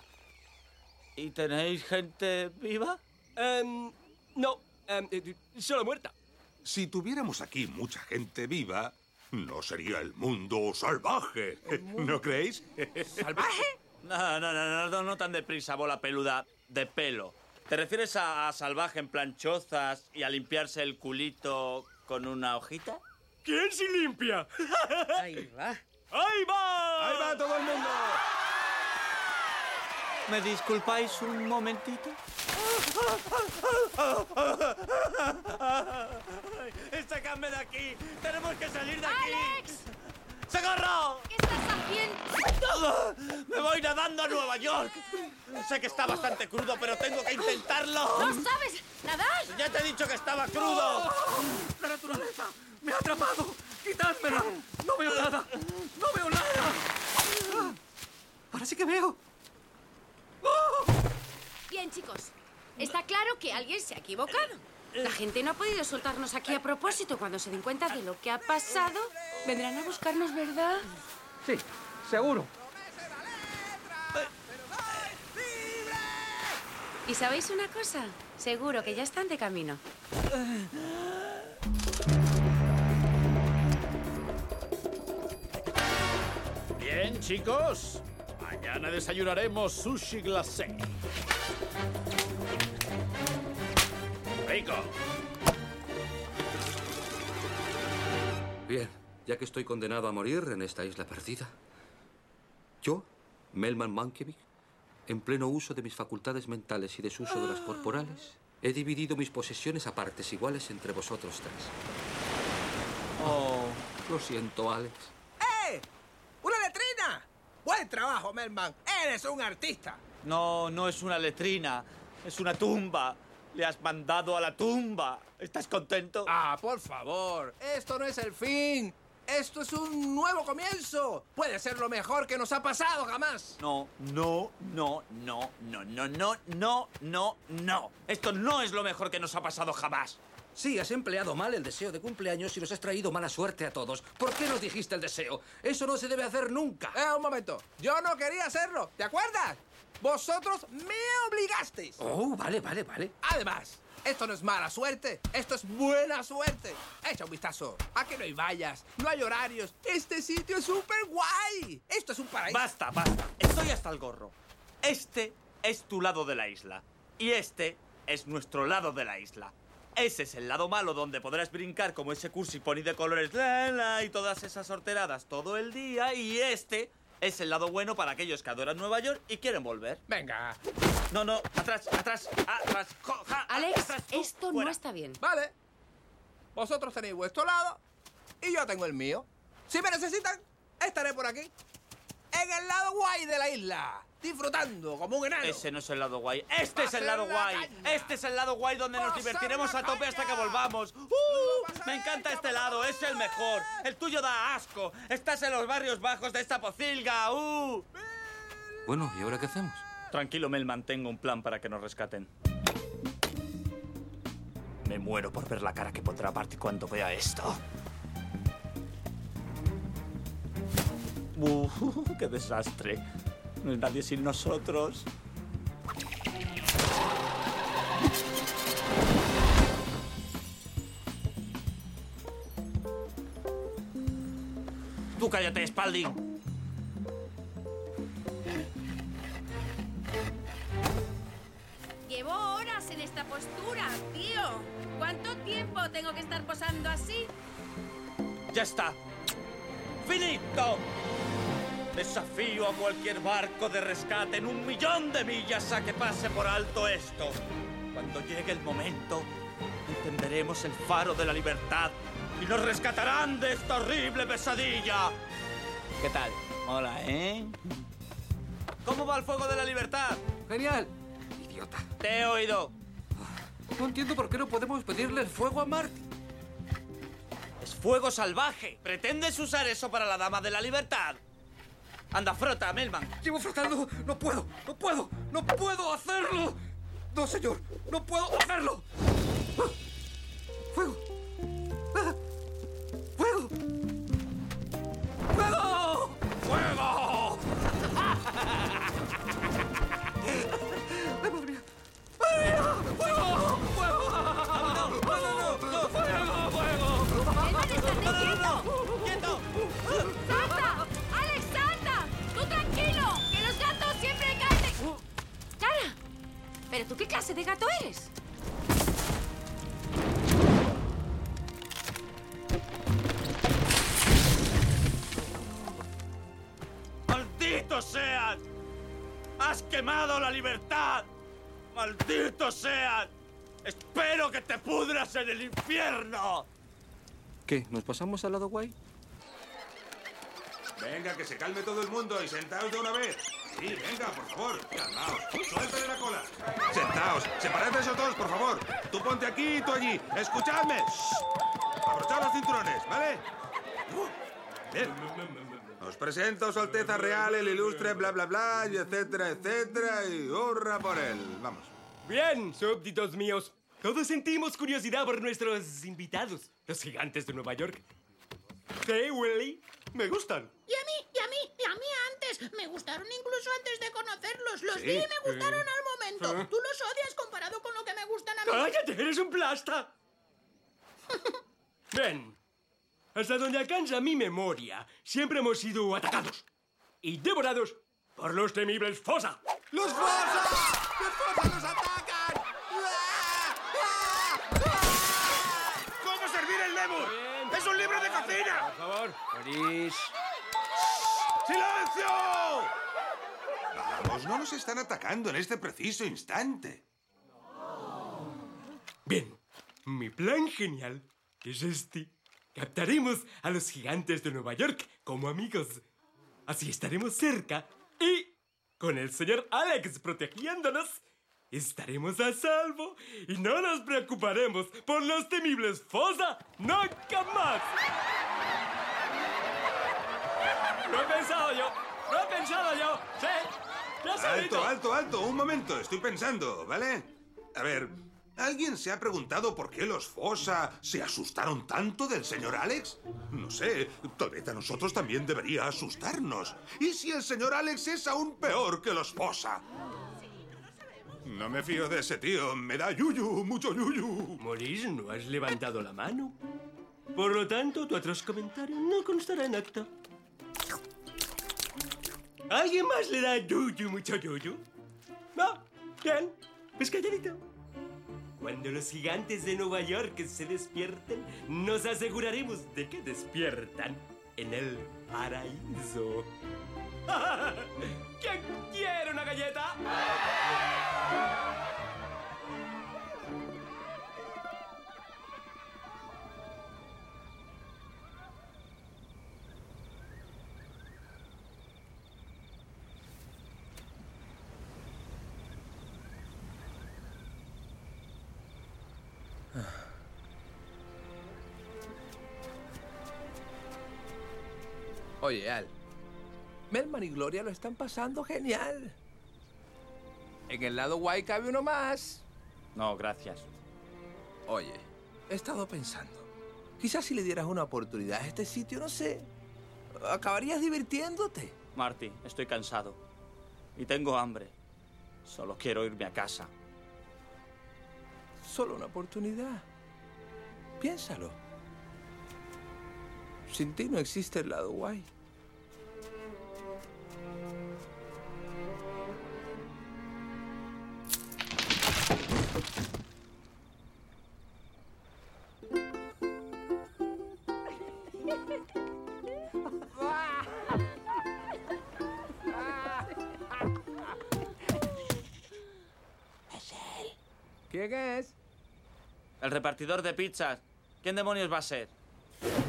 ¿Y tenéis gente viva? Em, no, eh, solo muerta. Si tuviéramos aquí mucha gente viva, no sería el mundo salvaje. ¿No creéis? ¿Salvaje? No, no, no, no, no, no tan deprisa, bola peluda de pelo. ¿Te refieres a, a salvaje en planchozas y a limpiarse el culito con una hojita? ¿Quién se limpia? Ahí va. ¡Ahí va! ¡Ahí va todo el mundo! ¿Me disculpáis un momentito? ¡Sacadme de aquí! ¡Tenemos que salir de aquí! ¡Alex! ¡Socorro! ¿Qué estás haciendo? ¡Me voy nadando a Nueva York! Sé que está bastante crudo, pero tengo que intentarlo. ¿No sabes nadar? ¡Ya te he dicho que estaba crudo! ¡La naturaleza! ¡Me ha atrapado! ¡Quitádmela! ¡No veo nada! ¡No veo nada! Ahora sí que veo. Bien, chicos. Está claro que alguien se ha equivocado. La gente no ha podido soltarnos aquí a propósito. Cuando se den cuenta de lo que ha pasado, vendrán a buscarnos, ¿verdad? Sí, seguro. ¿Y sabéis una cosa? Seguro que ya están de camino. Chicos. Mañana desayunaremos sushi glacé. Rico. Bien, ya que estoy condenado a morir en esta isla perdida, yo, Melman Mankiewicz, en pleno uso de mis facultades mentales y desuso de las corporales, he dividido mis posesiones a partes iguales entre vosotros tres. Oh. Lo siento, Alex. ¡Buen trabajo, Melman! ¡Eres un artista! No, no es una letrina, es una tumba. Le has mandado a la tumba. ¿Estás contento? Ah, por favor. Esto no es el fin. Esto es un nuevo comienzo. Puede ser lo mejor que nos ha pasado jamás. No, no, no, no, no, no, no, no, no, no. Esto no es lo mejor que nos ha pasado jamás. Sí, has empleado mal el deseo de cumpleaños y nos has traído mala suerte a todos. ¿Por qué nos dijiste el deseo? Eso no se debe hacer nunca. Eh, un momento. Yo no quería hacerlo. ¿Te acuerdas? Vosotros me obligasteis. Oh, vale, vale, vale. Además, esto no es mala suerte, esto es buena suerte. Echa un vistazo. Aquí no hay vallas, no hay horarios. Este sitio es súper guay. Esto es un paraíso. Basta, basta. Estoy hasta el gorro. Este es tu lado de la isla. Y este es nuestro lado de la isla. Ese es el lado malo donde podrás brincar como ese cursi pony de colores la, la, y todas esas horteradas todo el día. Y este es el lado bueno para aquellos que adoran Nueva York y quieren volver. Venga. No, no, atrás, atrás, atrás. jo- ja, Alex, atrás, tú, esto no está bien. Vale. Vosotros tenéis vuestro lado y yo tengo el mío. Si me necesitan, estaré por aquí. En el lado guay de la isla. Disfrutando como un enano. Ese no es el lado guay. Este es el lado la guay. caña. Este es el lado guay donde nos divertiremos a tope hasta que volvamos. ¡Uh! Me encanta este lado, es el mejor. El tuyo da asco. Estás en los barrios bajos de esta pocilga. ¡Uh! Bueno, ¿y ahora qué hacemos? Tranquilo, Melman, tengo un plan para que nos rescaten. Me muero por ver la cara que pondrá Barty cuando vea esto. ¡Uh! ¡Qué desastre! No hay nadie sin nosotros. Tú cállate, Spalding. Llevo horas en esta postura, tío. ¿Cuánto tiempo tengo que estar posando así? Ya está. ¡Finito! Desafío a cualquier barco de rescate en un millón de millas a que pase por alto esto. Cuando llegue el momento, entenderemos el faro de la libertad y nos rescatarán de esta horrible pesadilla. ¿Qué tal? Hola, ¿eh? ¿Cómo va el fuego de la libertad? Genial. Idiota. Te he oído. No entiendo por qué no podemos pedirle el fuego a Marty. Es fuego salvaje. ¿Pretendes usar eso para la dama de la libertad? Anda, frota, Melman. Llevo frotando. No puedo, no puedo, no puedo hacerlo. No, señor, no puedo hacerlo. Ah. Fuego. Ah. De gato eres? ¡Maldito seas! ¡Has quemado la libertad! ¡Maldito seas! ¡Espero que te pudras en el infierno! ¿Qué? ¿Nos pasamos al lado guay? Venga, que se calme todo el mundo y sentaos de una vez. Sí, venga, por favor, calmaos. Suéltale la cola. Sentaos, separad esos dos, por favor. Tú ponte aquí y tú allí. Escuchadme. Shh. Abrochad los cinturones, ¿vale? Bien. Os presento, Su Alteza Real, el ilustre, bla, bla, bla, y etcétera, etcétera, y hurra por él. Vamos. Bien, súbditos míos. Todos sentimos curiosidad por nuestros invitados, los gigantes de Nueva York. ¿Qué, Willy? Me gustan. Y a mí, y a mí, y a mí antes. Me gustaron incluso antes de conocerlos. Los Sí, vi y me gustaron eh. al momento. Ah. Tú los odias comparado con lo que me gustan a mí. ¡Cállate! ¡Eres un plasta! Ven. Hasta donde alcanza mi memoria, siempre hemos sido atacados y devorados por los temibles Fosa. ¡Los Fosa! ¡Los Fosa nos atacan! ¿Cómo servir el lemur? ¡Es un libro de cocina! Por favor, Boris. ¡Silencio! Vamos, no nos están atacando en este preciso instante. Bien, mi plan genial es este. Captaremos a los gigantes de Nueva York como amigos. Así estaremos cerca y, con el señor Alex protegiéndonos, estaremos a salvo y no nos preocuparemos por los temibles Fosa nunca más. Lo he pensado yo, lo he pensado yo, sí. Ya solito. Alto, alto, alto, un momento, estoy pensando, ¿vale? A ver, ¿alguien se ha preguntado por qué los Fosa se asustaron tanto del señor Alex? No sé, tal vez a nosotros también debería asustarnos. ¿Y si el señor Alex es aún peor que los Fosa? No me fío de ese tío, me da yuyu, mucho yuyu. Maurice, no has levantado la mano. Por lo tanto, tu atroz comentario no constará en acta. ¿Alguien más le da yuyu, mucho yuyu? No, bien, pues calladito. Cuando los gigantes de Nueva York se despierten, nos aseguraremos de que despiertan en el paraíso. ¿Quién quiere una galleta? Oye, Al. Melman y Gloria lo están pasando genial. En el lado guay cabe uno más. No, gracias. Oye, he estado pensando. Quizás si le dieras una oportunidad a este sitio, no sé. Acabarías divirtiéndote. Marty, estoy cansado. Y tengo hambre. Solo quiero irme a casa. Solo una oportunidad. Piénsalo. Sin ti no existe el lado guay. ¿Quién es? El repartidor de pizzas. ¿Quién demonios va a ser?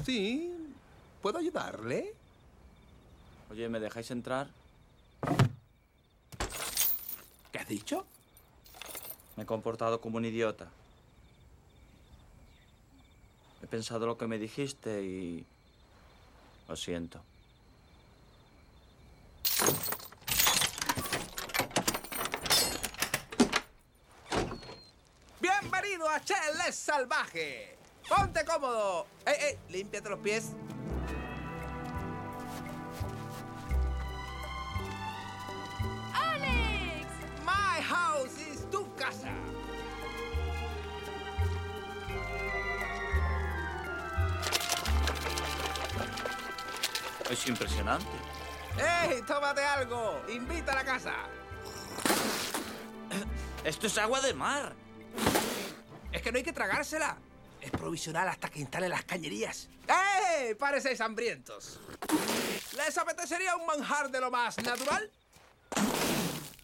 Sí. ¿Puedo ayudarle? Oye, ¿me dejáis entrar? ¿Qué has dicho? Me he comportado como un idiota. He pensado lo que me dijiste y... Lo siento. Bienvenido a Cheles Salvaje. Ponte cómodo. ¡Ey, ey! Límpiate los pies. Es impresionante. ¡Ey! Tómate algo. Invita a la casa. Esto es agua de mar. Es que no hay que tragársela. Es provisional hasta que instale las cañerías. ¡Eh! Parecéis hambrientos. ¿Les apetecería un manjar de lo más natural?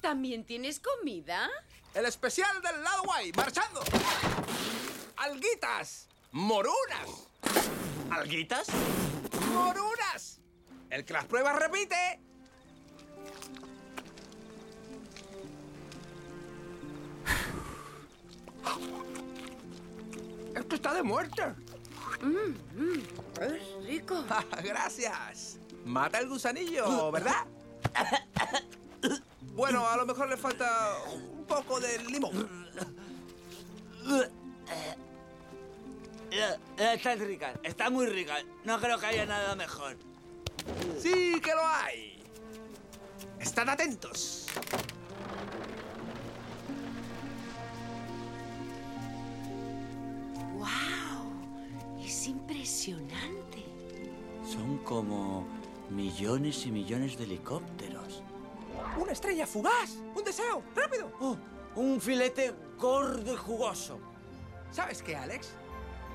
¿También tienes comida? El especial del lado guay, marchando. Alguitas. Morunas. ¿Alguitas? Morunas. El que las prueba repite. Esto está de muerte. Mmm, es rico. Gracias. Mata el gusanillo, ¿verdad? Bueno, a lo mejor le falta poco de limón. Está rica, está muy rica. No creo que haya nada mejor. Sí que lo hay. Estad atentos. ¡Wow! Es impresionante. Son como millones y millones de helicópteros. ¡Una estrella fugaz! ¡Un deseo! ¡Rápido! Oh, un filete gordo y jugoso. ¿Sabes qué, Alex?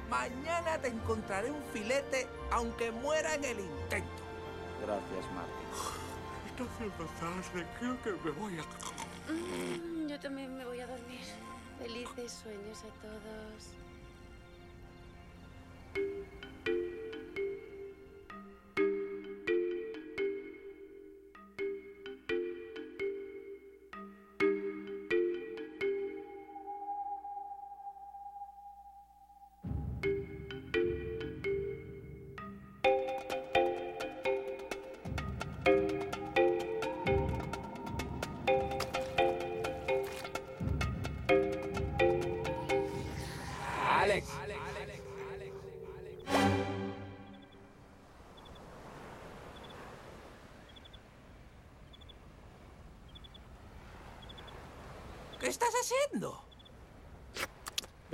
Mañana te encontraré un filete aunque muera en el intento. Gracias, Marty. Está haciendo tarde. Creo que me voy a... Mm, yo también me voy a dormir. Felices sueños a todos.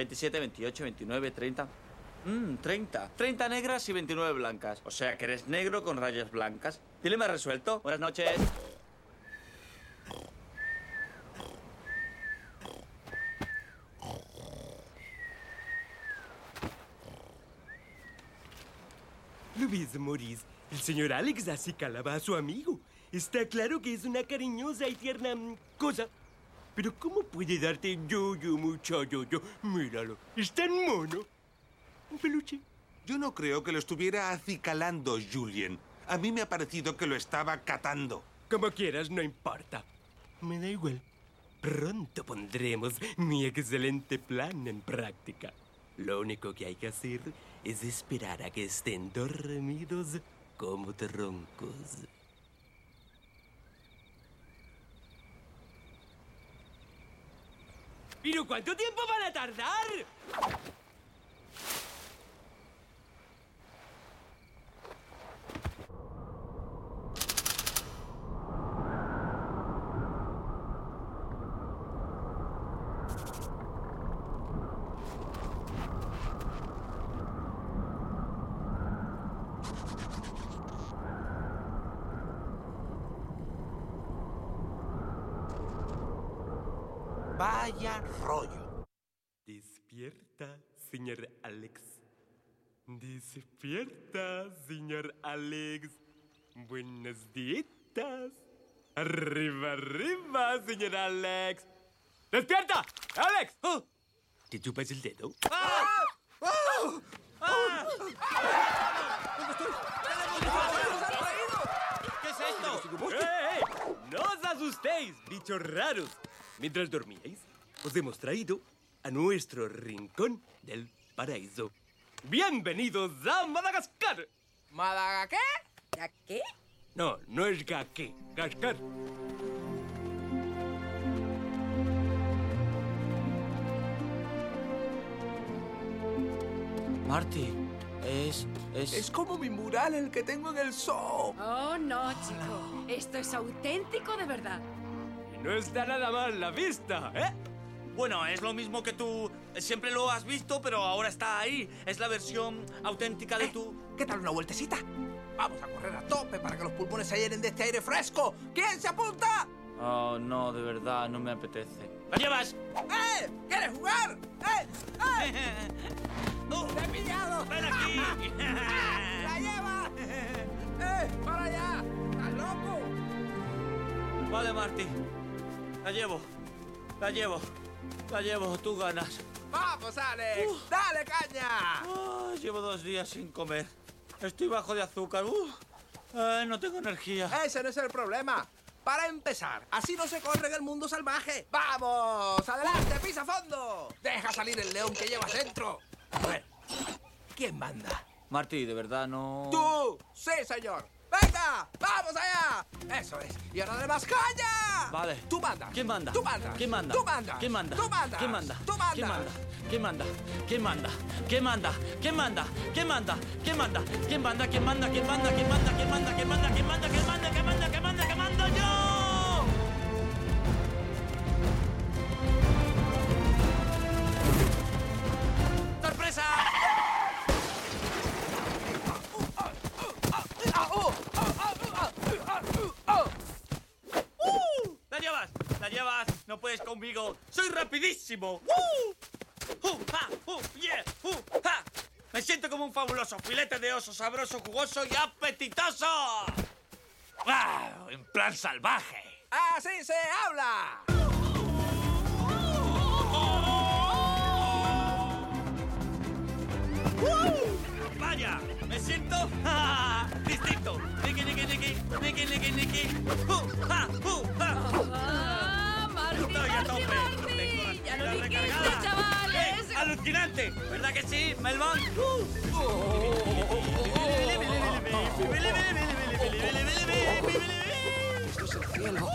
27, 28, 29, 30. Mmm, 30. 30 negras y 29 blancas. O sea que eres negro con rayas blancas. Dilema resuelto. Buenas noches. Luis Morís, el señor Alex así calaba a su amigo. Está claro que es una cariñosa y tierna cosa. Pero ¿cómo puede darte yo-yo, muchacho? Yo, míralo, es tan mono. Un peluche. Yo no creo que lo estuviera acicalando, Julien. A mí me ha parecido que lo estaba catando. Como quieras, no importa. Me da igual. Pronto pondremos mi excelente plan en práctica. Lo único que hay que hacer es esperar a que estén dormidos como troncos. ¿Pero cuánto tiempo van a tardar? Vaya rollo. Despierta, señor Alex. Despierta, señor Alex. Buenas dietas. Arriba, arriba, señor Alex. ¡Despierta! ¡Alex! ¿Te chupas el dedo? ¿Qué es esto? ¡Eh, eh! ¡No os asustéis, bichos raros! Mientras dormíais, os hemos traído a nuestro rincón del paraíso. ¡Bienvenidos a Madagascar! ¿Madaga qué? ¿Ya qué? No, no es gaque, cascar. Marty, es... es... Es como mi mural, el que tengo en el zoo. Oh, no, chico. Esto es auténtico de verdad. Y no está nada mal la vista, ¿eh? Bueno, es lo mismo que tú siempre lo has visto, pero ahora está ahí. Es la versión auténtica de tu... ¿Qué tal una vueltecita? Vamos a correr a tope para que los pulmones se llenen de este aire fresco. ¿Quién se apunta? Oh, no, de verdad, no me apetece. ¡La llevas! ¡Eh! ¿Quieres jugar? ¡Eh! ¡Eh! ¡Te he pillado! ¡Ven aquí! ¡La lleva! ¡Eh! ¡Para allá! ¿Estás loco? Vale, Marty. La llevo. La llevo. La llevo. Tú ganas. ¡Vamos, Alex! ¡Dale caña! Llevo dos días sin comer. Estoy bajo de azúcar. Uh, eh, no tengo energía. Ese no es el problema. Para empezar, así no se corre en el mundo salvaje. ¡Vamos! ¡Adelante, pisa fondo! ¡Deja salir el león que llevas dentro! Bueno, ¿quién manda? Marty, de verdad no... ¡Tú! ¡Sí, señor! ¡Venga! ¡Vamos allá! Eso es. Y ahora de más caña. Vale. Tú manda. ¿Quién manda? Tú manda. ¿Quién manda? Tú manda. ¿Quién manda? Tú manda. ¿Quién manda? Tú manda. ¿Quién manda? ¿Quién manda? ¿Quién manda? ¿Quién manda? ¿Quién manda? ¿Quién manda? ¿Quién manda? ¿Quién manda? ¿Quién manda? ¿Quién manda? ¿Quién manda? ¿Quién manda? ¿Quién manda? ¿Quién manda? ¿Quién manda? ¿Quién manda? ¿Quién manda? Conmigo! ¡Soy rapidísimo! ¡Uh! ¡Uh! ¡Ja! ¡Uh! ¡Yeah! ¡Uh! ¡Ja! Me siento como un fabuloso filete de oso sabroso, jugoso y apetitoso. ¡Wow! En plan salvaje. ¡Así se habla! ¡Vaya! Me siento distinto. Niki, niki, niki, niki, niki, niki. ¡Uh! ¡Ja! ¡Uh! ¡Ja! ¡Ah, Marty, Estoy a tope. ¡Ya lo dijiste, chavales! ¡Eh! ¡Alucinante! ¿Verdad que sí, Melvin? Esto es el cielo.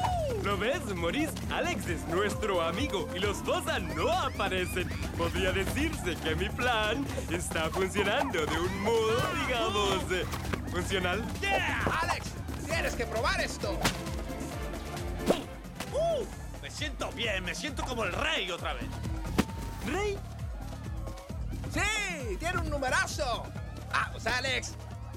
¿Lo ves, Maurice? Alex es nuestro amigo y los Bosa no aparecen. Podría decirse que mi plan está funcionando de un modo, digamos, eh, funcional. ¡Yeah! ¡Alex! ¡Tienes que probar esto! ¡Uh! Me siento bien, me siento como el rey otra vez. ¿Rey? ¡Sí! ¡Tiene un numerazo! ¡Vamos, Alex!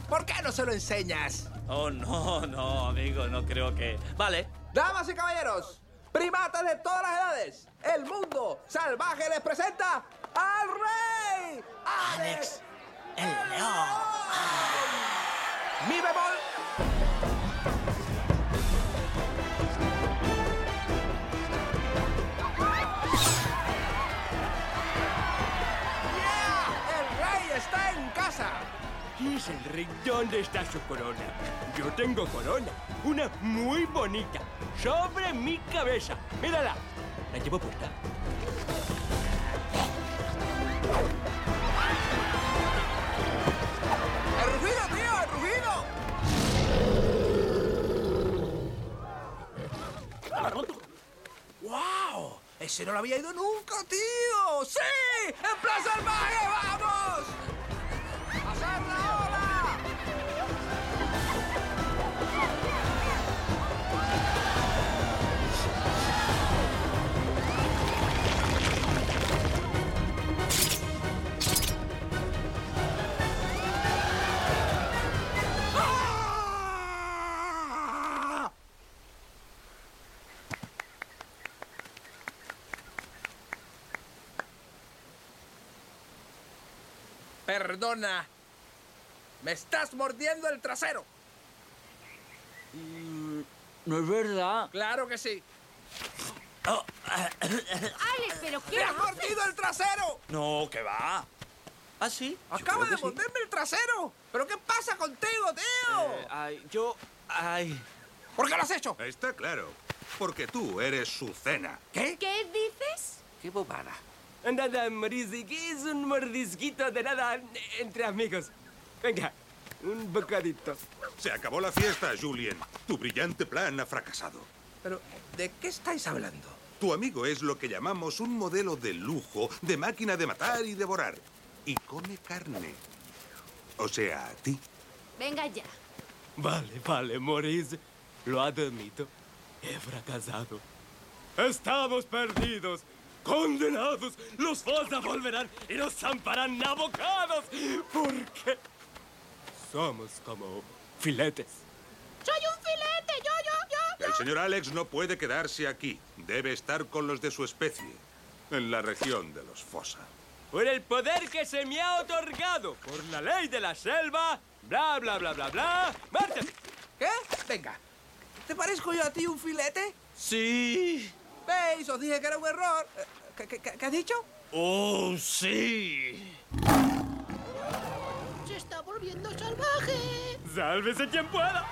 ¿Por qué no se lo enseñas? Oh, no, no, amigo, no creo que... Vale. Damas y caballeros, primatas de todas las edades, el mundo salvaje les presenta al rey Alex, el león. mi bemol. ¿Quién es el rey? ¿Dónde está su corona? Yo tengo corona, una muy bonita, sobre mi cabeza. Mírala, la llevo puesta. ¡El rugido, tío! ¡El rugido! ¡Wow! ¡Ese no lo había ido nunca, tío! ¡Sí! ¡En Plaza Salvaje, vamos! Perdona. Me estás mordiendo el trasero. No es verdad. Claro que sí. Alex, ¿pero qué ¡Me has haces? mordido el trasero! No, que va. ¿Ah, sí? Acaba de morderme el trasero. ¿Pero qué pasa contigo, tío? Eh, ay, yo... Ay... ¿Por qué lo has hecho? Está claro. Porque tú eres su cena. ¿Qué? ¿Qué dices? ¡Qué bobada! Nada, ¿qué es un mordisquito de nada entre amigos? Venga, un bocadito. Se acabó la fiesta, Julien. Tu brillante plan ha fracasado. Pero, ¿de qué estáis hablando? Tu amigo es lo que llamamos un modelo de lujo, de máquina de matar y devorar. Y come carne. O sea, a ti. Venga ya. Vale, vale, Maurice. Lo admito. He fracasado. Estamos perdidos. Condenados. Los Fosa volverán y nos zamparán abocados. Porque somos como filetes. ¡Soy un filete! ¡Yo, yo, yo! El señor Alex no puede quedarse aquí. Debe estar con los de su especie. En la región de los Fosa. Por el poder que se me ha otorgado por la ley de la selva, bla, bla, bla, bla, bla. ¡Márchate! ¿Qué? Venga. ¿Te parezco yo a ti un filete? Sí. ¿Veis? Os dije que era un error. Eh, ¿Qué, qué- has dicho? Oh, sí. ¡Se está volviendo salvaje! ¡Sálvese quien pueda!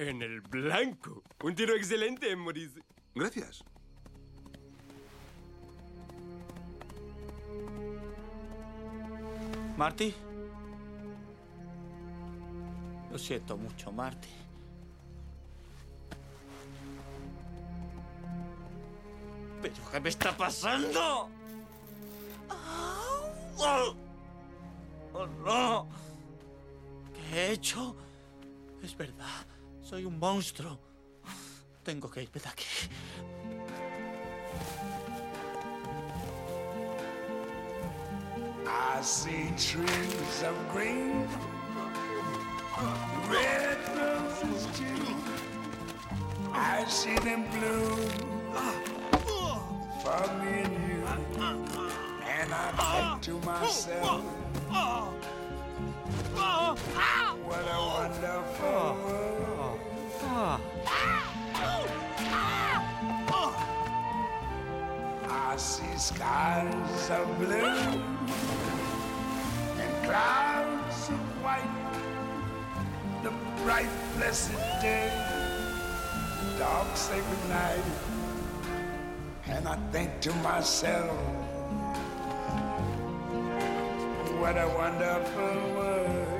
En el blanco. Un tiro excelente, Maurice. Gracias. Marty. Lo siento mucho, Marty. ¿Pero qué me está pasando? ¡Oh! ¡Oh, no! ¿Qué he hecho? Es verdad, soy un monstruo. Tengo que irme de aquí. I see trees of green, red roses too. I see them bloom for me and you. And I think to myself, what a wonderful world. I see skies of blue and clouds of white, the bright, blessed day, dark, sacred night. And I think to myself, what a wonderful world.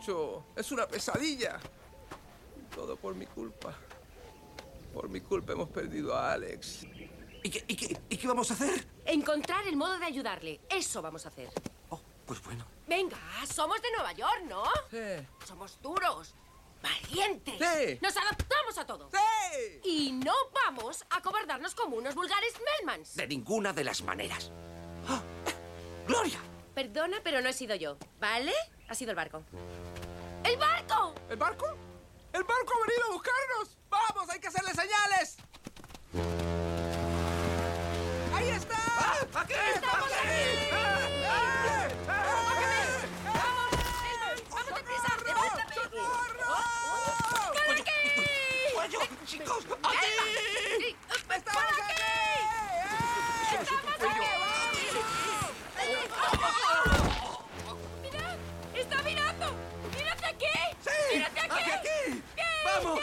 hecho? Es una pesadilla. Todo por mi culpa. Por mi culpa hemos perdido a Alex. ¿Y qué, y qué- y qué vamos a hacer? Encontrar el modo de ayudarle. Eso vamos a hacer. Pues bueno. Venga, somos de Nueva York, ¿no? Somos duros, valientes. Sí. Nos adaptamos a todo. Sí. Y no vamos a cobardarnos como unos vulgares Melmans. De ninguna de las maneras. ¡Ah! ¡Gloria! Perdona, pero no he sido yo, ¿vale? Ha sido el barco. ¡El barco! ¿El barco? ¡El barco ha venido a buscarnos! ¡Vamos! ¡Hay que hacerle señales! ¡Ahí está! aquí! ¡Estamos aquí! ¡Ah! ¡Vamos deprisa! ¡Devuélveme! ¡Corre aquí! ¡Cuello! ¡Chicos! ¡Aquí! ¡Estamos aquí! ¡Vamos!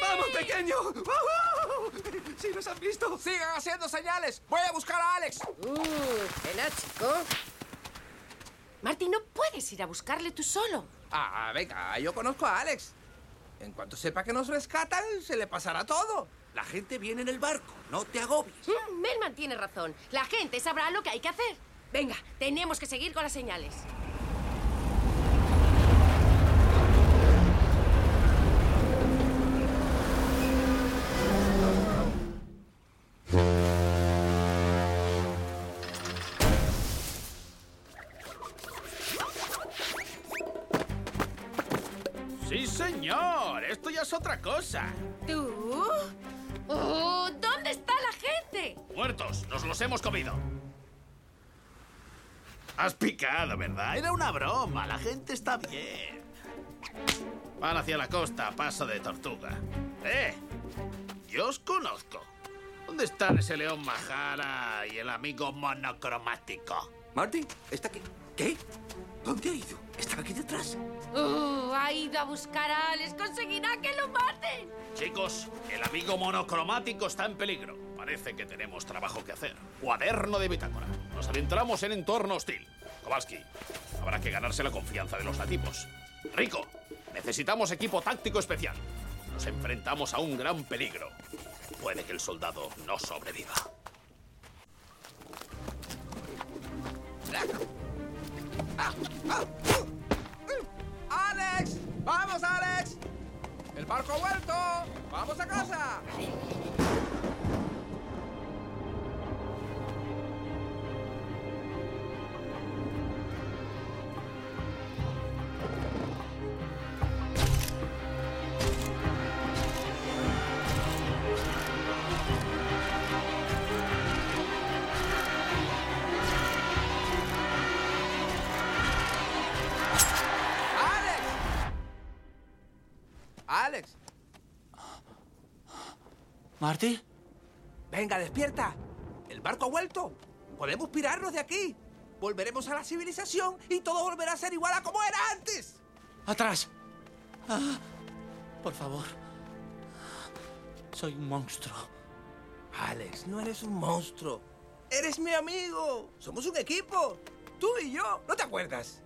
¡Vamos, pequeño! ¡Wahoo! ¡Sí nos han visto! ¡Sigan haciendo señales! ¡Voy a buscar a Alex! Uh, ven, chico. Marty, no puedes ir a buscarle tú solo. Ah, venga, yo conozco a Alex. En cuanto sepa que nos rescatan, se le pasará todo. La gente viene en el barco. No te agobies. Mm, Melman tiene razón. La gente sabrá lo que hay que hacer. Venga, tenemos que seguir con las señales. Sí, señor. Esto ya es otra cosa. ¿Tú? Oh, ¿Dónde está la gente? Muertos, nos los hemos comido. Has picado, ¿verdad? Era una broma. La gente está bien. Van hacia la costa, a paso de tortuga. ¡Eh! Yo os conozco. ¿Dónde están ese león Majara y el amigo monocromático? Marty, está aquí. ¿Qué? ¿Dónde ha ido? ¿Estaba aquí detrás? Uh, ha ido a buscar a Alex. Conseguirá que lo maten. Chicos, el amigo monocromático está en peligro. Parece que tenemos trabajo que hacer. Cuaderno de bitácora. Nos adentramos en entorno hostil. Kowalski, habrá que ganarse la confianza de los nativos. Rico, necesitamos equipo táctico especial. Nos enfrentamos a un gran peligro. Puede que el soldado no sobreviva. ¡Alex! ¡Vamos, Alex! ¡El barco ha vuelto! ¡Vamos a casa! ¿Marty? Venga, despierta. El barco ha vuelto. Podemos pirarnos de aquí. Volveremos a la civilización y todo volverá a ser igual a como era antes. ¡Atrás! Ah, por favor. Soy un monstruo. Alex, no eres un monstruo. Eres mi amigo. Somos un equipo. Tú y yo. ¿No te acuerdas?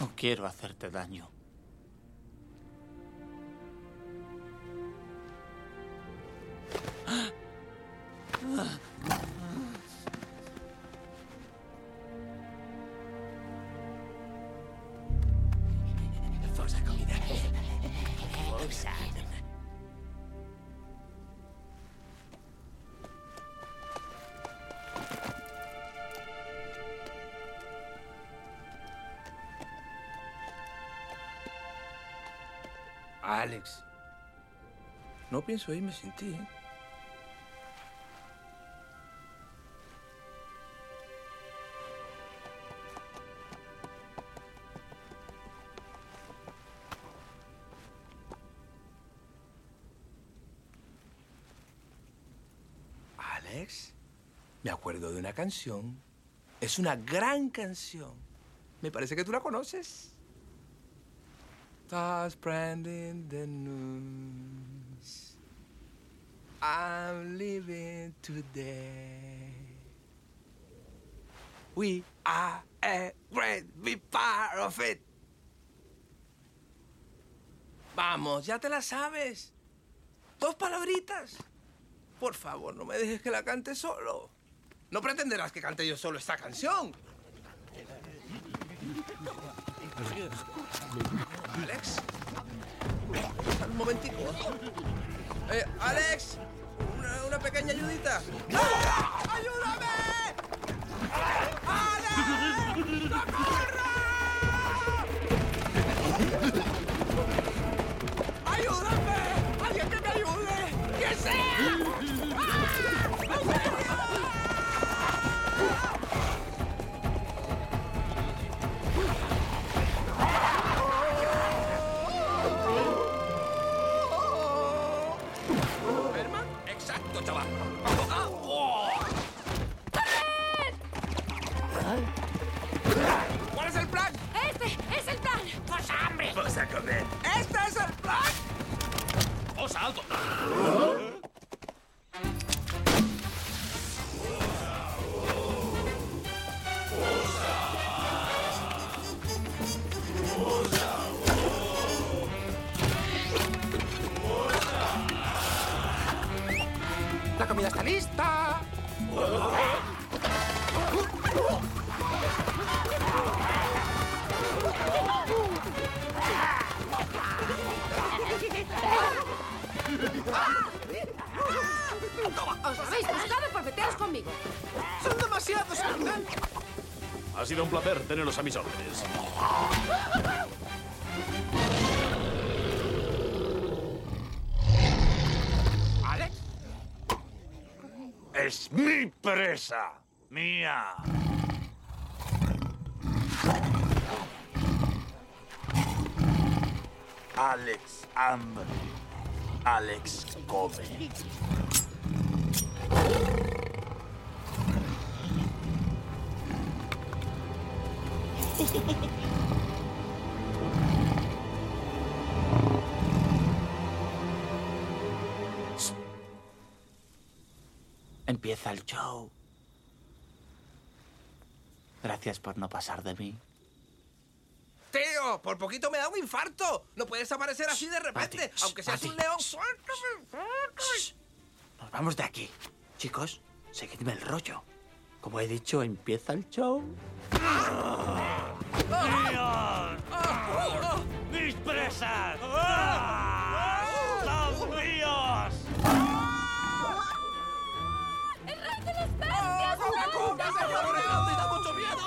No quiero hacerte daño. Pienso irme sin ti. ¿eh? Alex, me acuerdo de una canción. Es una gran canción. Me parece que tú la conoces. Stars spreading the news. I'm living today. We are a great big part of it. Vamos, ya te la sabes. Dos palabritas. Por favor, no me dejes que la cante solo. No pretenderás que cante yo solo esta canción. Alex. Un momentico. Eh, Alex, una, pequeña ayudita. ¡Ah! ¡Ayúdame! Sido un placer tenerlos a mis órdenes. ¿Alex? Es mi presa. Mía. Alex hambre. Alex come. Empieza el show. Gracias por no pasar de mí. Tío, por poquito me da un infarto. No puedes aparecer así de repente, aunque seas un león. Suéltame, suéltame. Nos vamos de aquí. Chicos, seguidme el rollo. Como he dicho, empieza el show. ¡Mis presas! ¡Ah! ¡Son míos! ¡El rey de las bestias!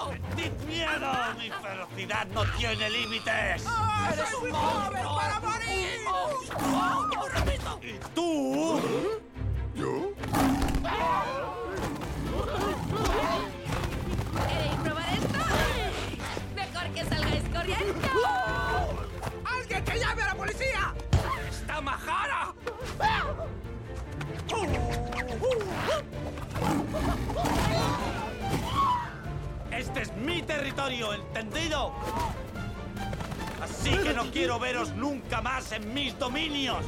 ¡Sentid miedo! ¡Mi ferocidad no tiene límites! ¡Eres un monstruo! para morir! ¿Y tú? ¿Yo? Nunca más en mis dominios.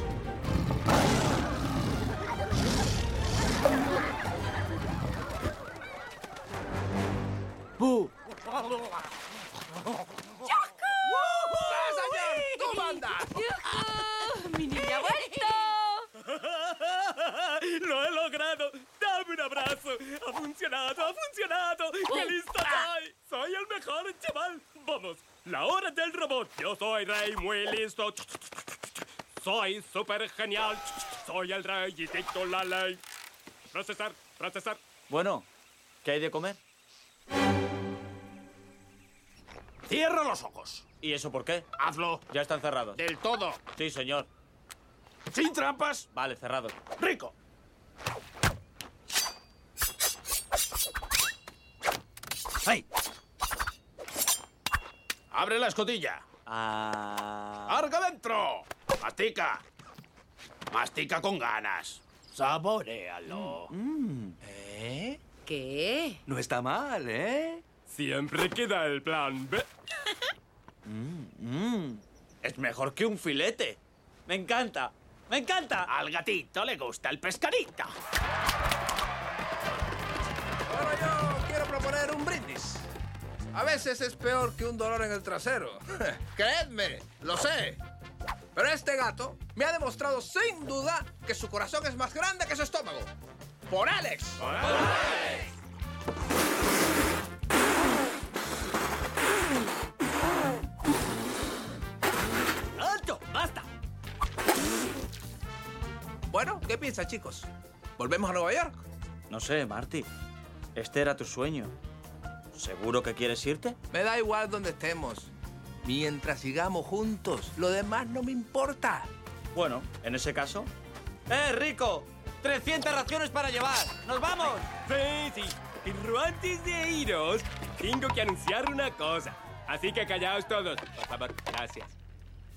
Soy súper genial. Soy el rey y dicto la ley. Procesar, procesar. Bueno, ¿qué hay de comer? Cierra los ojos. ¿Y eso por qué? Hazlo. Ya están cerrados. Del todo. Sí, señor. Sin trampas. Vale, cerrados. Rico. ¡Ay! Abre la escotilla. Ah. ¡Arga dentro! ¡Mastica! Mastica con ganas. Saborealo. ¿Eh? ¿Qué? No está mal, ¿eh? Siempre queda el plan B. Mm, Es mejor que un filete. Me encanta. Me encanta. Al gatito le gusta el pescadito. Ahora yo quiero proponer un brindis. A veces es peor que un dolor en el trasero. Creedme, lo sé. Pero este gato me ha demostrado sin duda que su corazón es más grande que su estómago. ¡Por Alex! ¡Por Alex! ¡Alto! ¡Basta! Bueno, ¿qué piensas, chicos? ¿Volvemos a Nueva York? No sé, Marty. Este era tu sueño. ¿Seguro que quieres irte? Me da igual donde estemos. Mientras sigamos juntos, lo demás no me importa. Bueno, en ese caso. ¡Eh, Rico! ¡300 raciones para llevar! ¡Nos vamos! Sí, sí. Pero antes de iros, tengo que anunciar una cosa. Así que callaos todos, por favor. Gracias.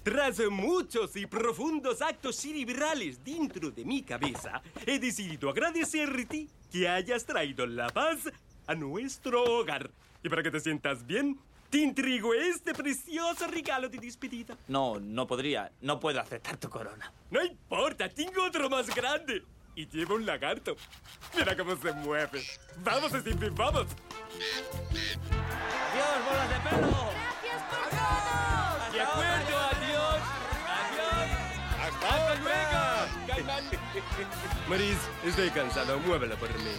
Tras muchos y profundos actos cerebrales dentro de mi cabeza, he decidido agradecerte que hayas traído la paz a nuestro hogar. Y para que te sientas bien, te entrego este precioso regalo de despedida. No, no podría. No puedo aceptar tu corona. No importa, tengo otro más grande. Y lleva un lagarto. Mira cómo se mueve. Vamos, Stimpy, vamos. ¡Adiós, bolas de pelo! De acuerdo, adiós. Adiós. Hasta luego. Caimán. Maris, estoy cansado. Muévelo por mí.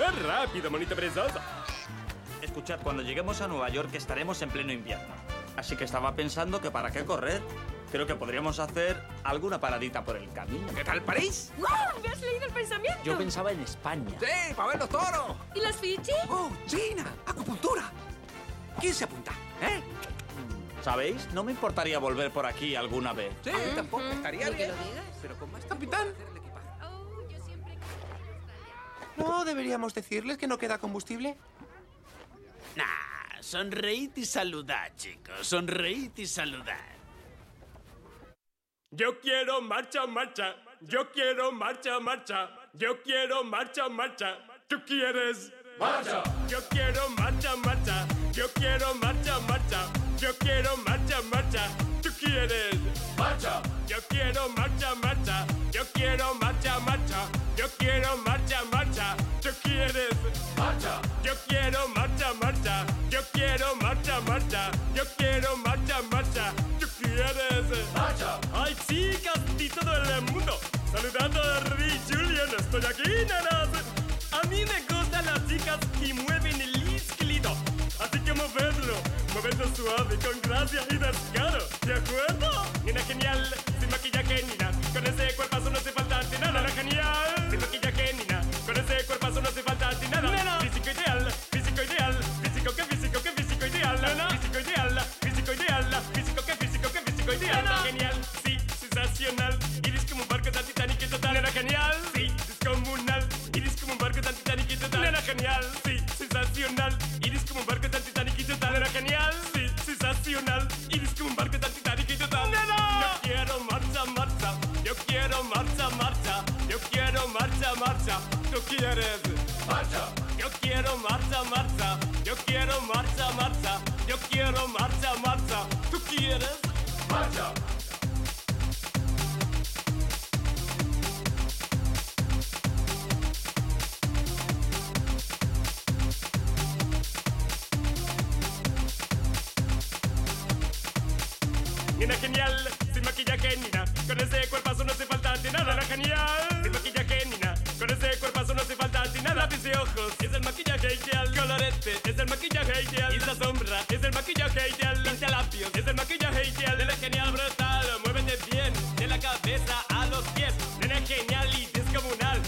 Más rápido, monita perezosa. Escuchad, cuando lleguemos a Nueva York estaremos en pleno invierno. Así que estaba pensando que para qué correr. Creo que podríamos hacer alguna paradita por el camino. ¿Qué tal París? ¡Wow! ¿Me has leído el pensamiento? Yo pensaba en España. Sí, para ver los toros. ¿Y las fichis? ¡Oh, China! ¡Acupuntura! ¿Quién se apunta? ¿Eh? ¿Sabéis? No me importaría volver por aquí alguna vez. Sí, tampoco. Estaría Ni que bien. lo digas. Pero con más Capitán. ¿No deberíamos decirles que no queda combustible? Nah, sonreíd y saludad, chicos. Sonreíd y saludad. Yo quiero marcha, marcha. Yo quiero marcha, marcha. Yo quiero marcha, marcha. ¿Tú quieres? Marcha. Yo quiero marcha, marcha. Yo quiero marcha, marcha. Yo quiero marcha, marcha. ¿Tú quieres? Marcha. Yo quiero marcha, marcha. Yo quiero marcha, marcha. Yo quiero marcha, marcha. ¿Tú quieres? Quiero marcha, marcha. Yo quiero marcha, marcha. Yo quiero marcha, marcha. ¿Tú quieres? Marcha. Ay, chicas de todo el mundo. Saludando a Rey Julian. Estoy aquí, nenas. A mí me gustan las chicas que mueven el isquilito. Así que movedlo, movedlo suave, con gracia y descaro. ¿De acuerdo? Nina genial, sin maquillaje ni nada. Con ese cuerpazo no hace falta nada. Nena genial, genial, sí, sensacional. Iris como un barco tan Titanic y total. Nena genial, sí, sensacional. Iris como un barco tan Titanic y total. Nena, yo quiero marcha, marcha. Yo quiero marcha, marcha. Yo quiero marcha, marcha. ¿Tú quieres? Marcha. Yo quiero marcha, marcha. Yo quiero marcha, marcha. Yo quiero marcha, marcha. ¿Tú quieres? Marcha. Nena genial, sin maquillaje ni. Con ese cuerpazo no hace falta de nada. Nena genial, sin maquillaje ni. Con ese cuerpazo no hace falta de nada. Lápiz de ojos es el maquillaje ideal. Colorete es el maquillaje ideal. Y la sombra es el maquillaje ideal. Pinta labios es el maquillaje ideal. Nena genial, brutal, muévete bien. De la cabeza a los pies. Nena genial y descomunal.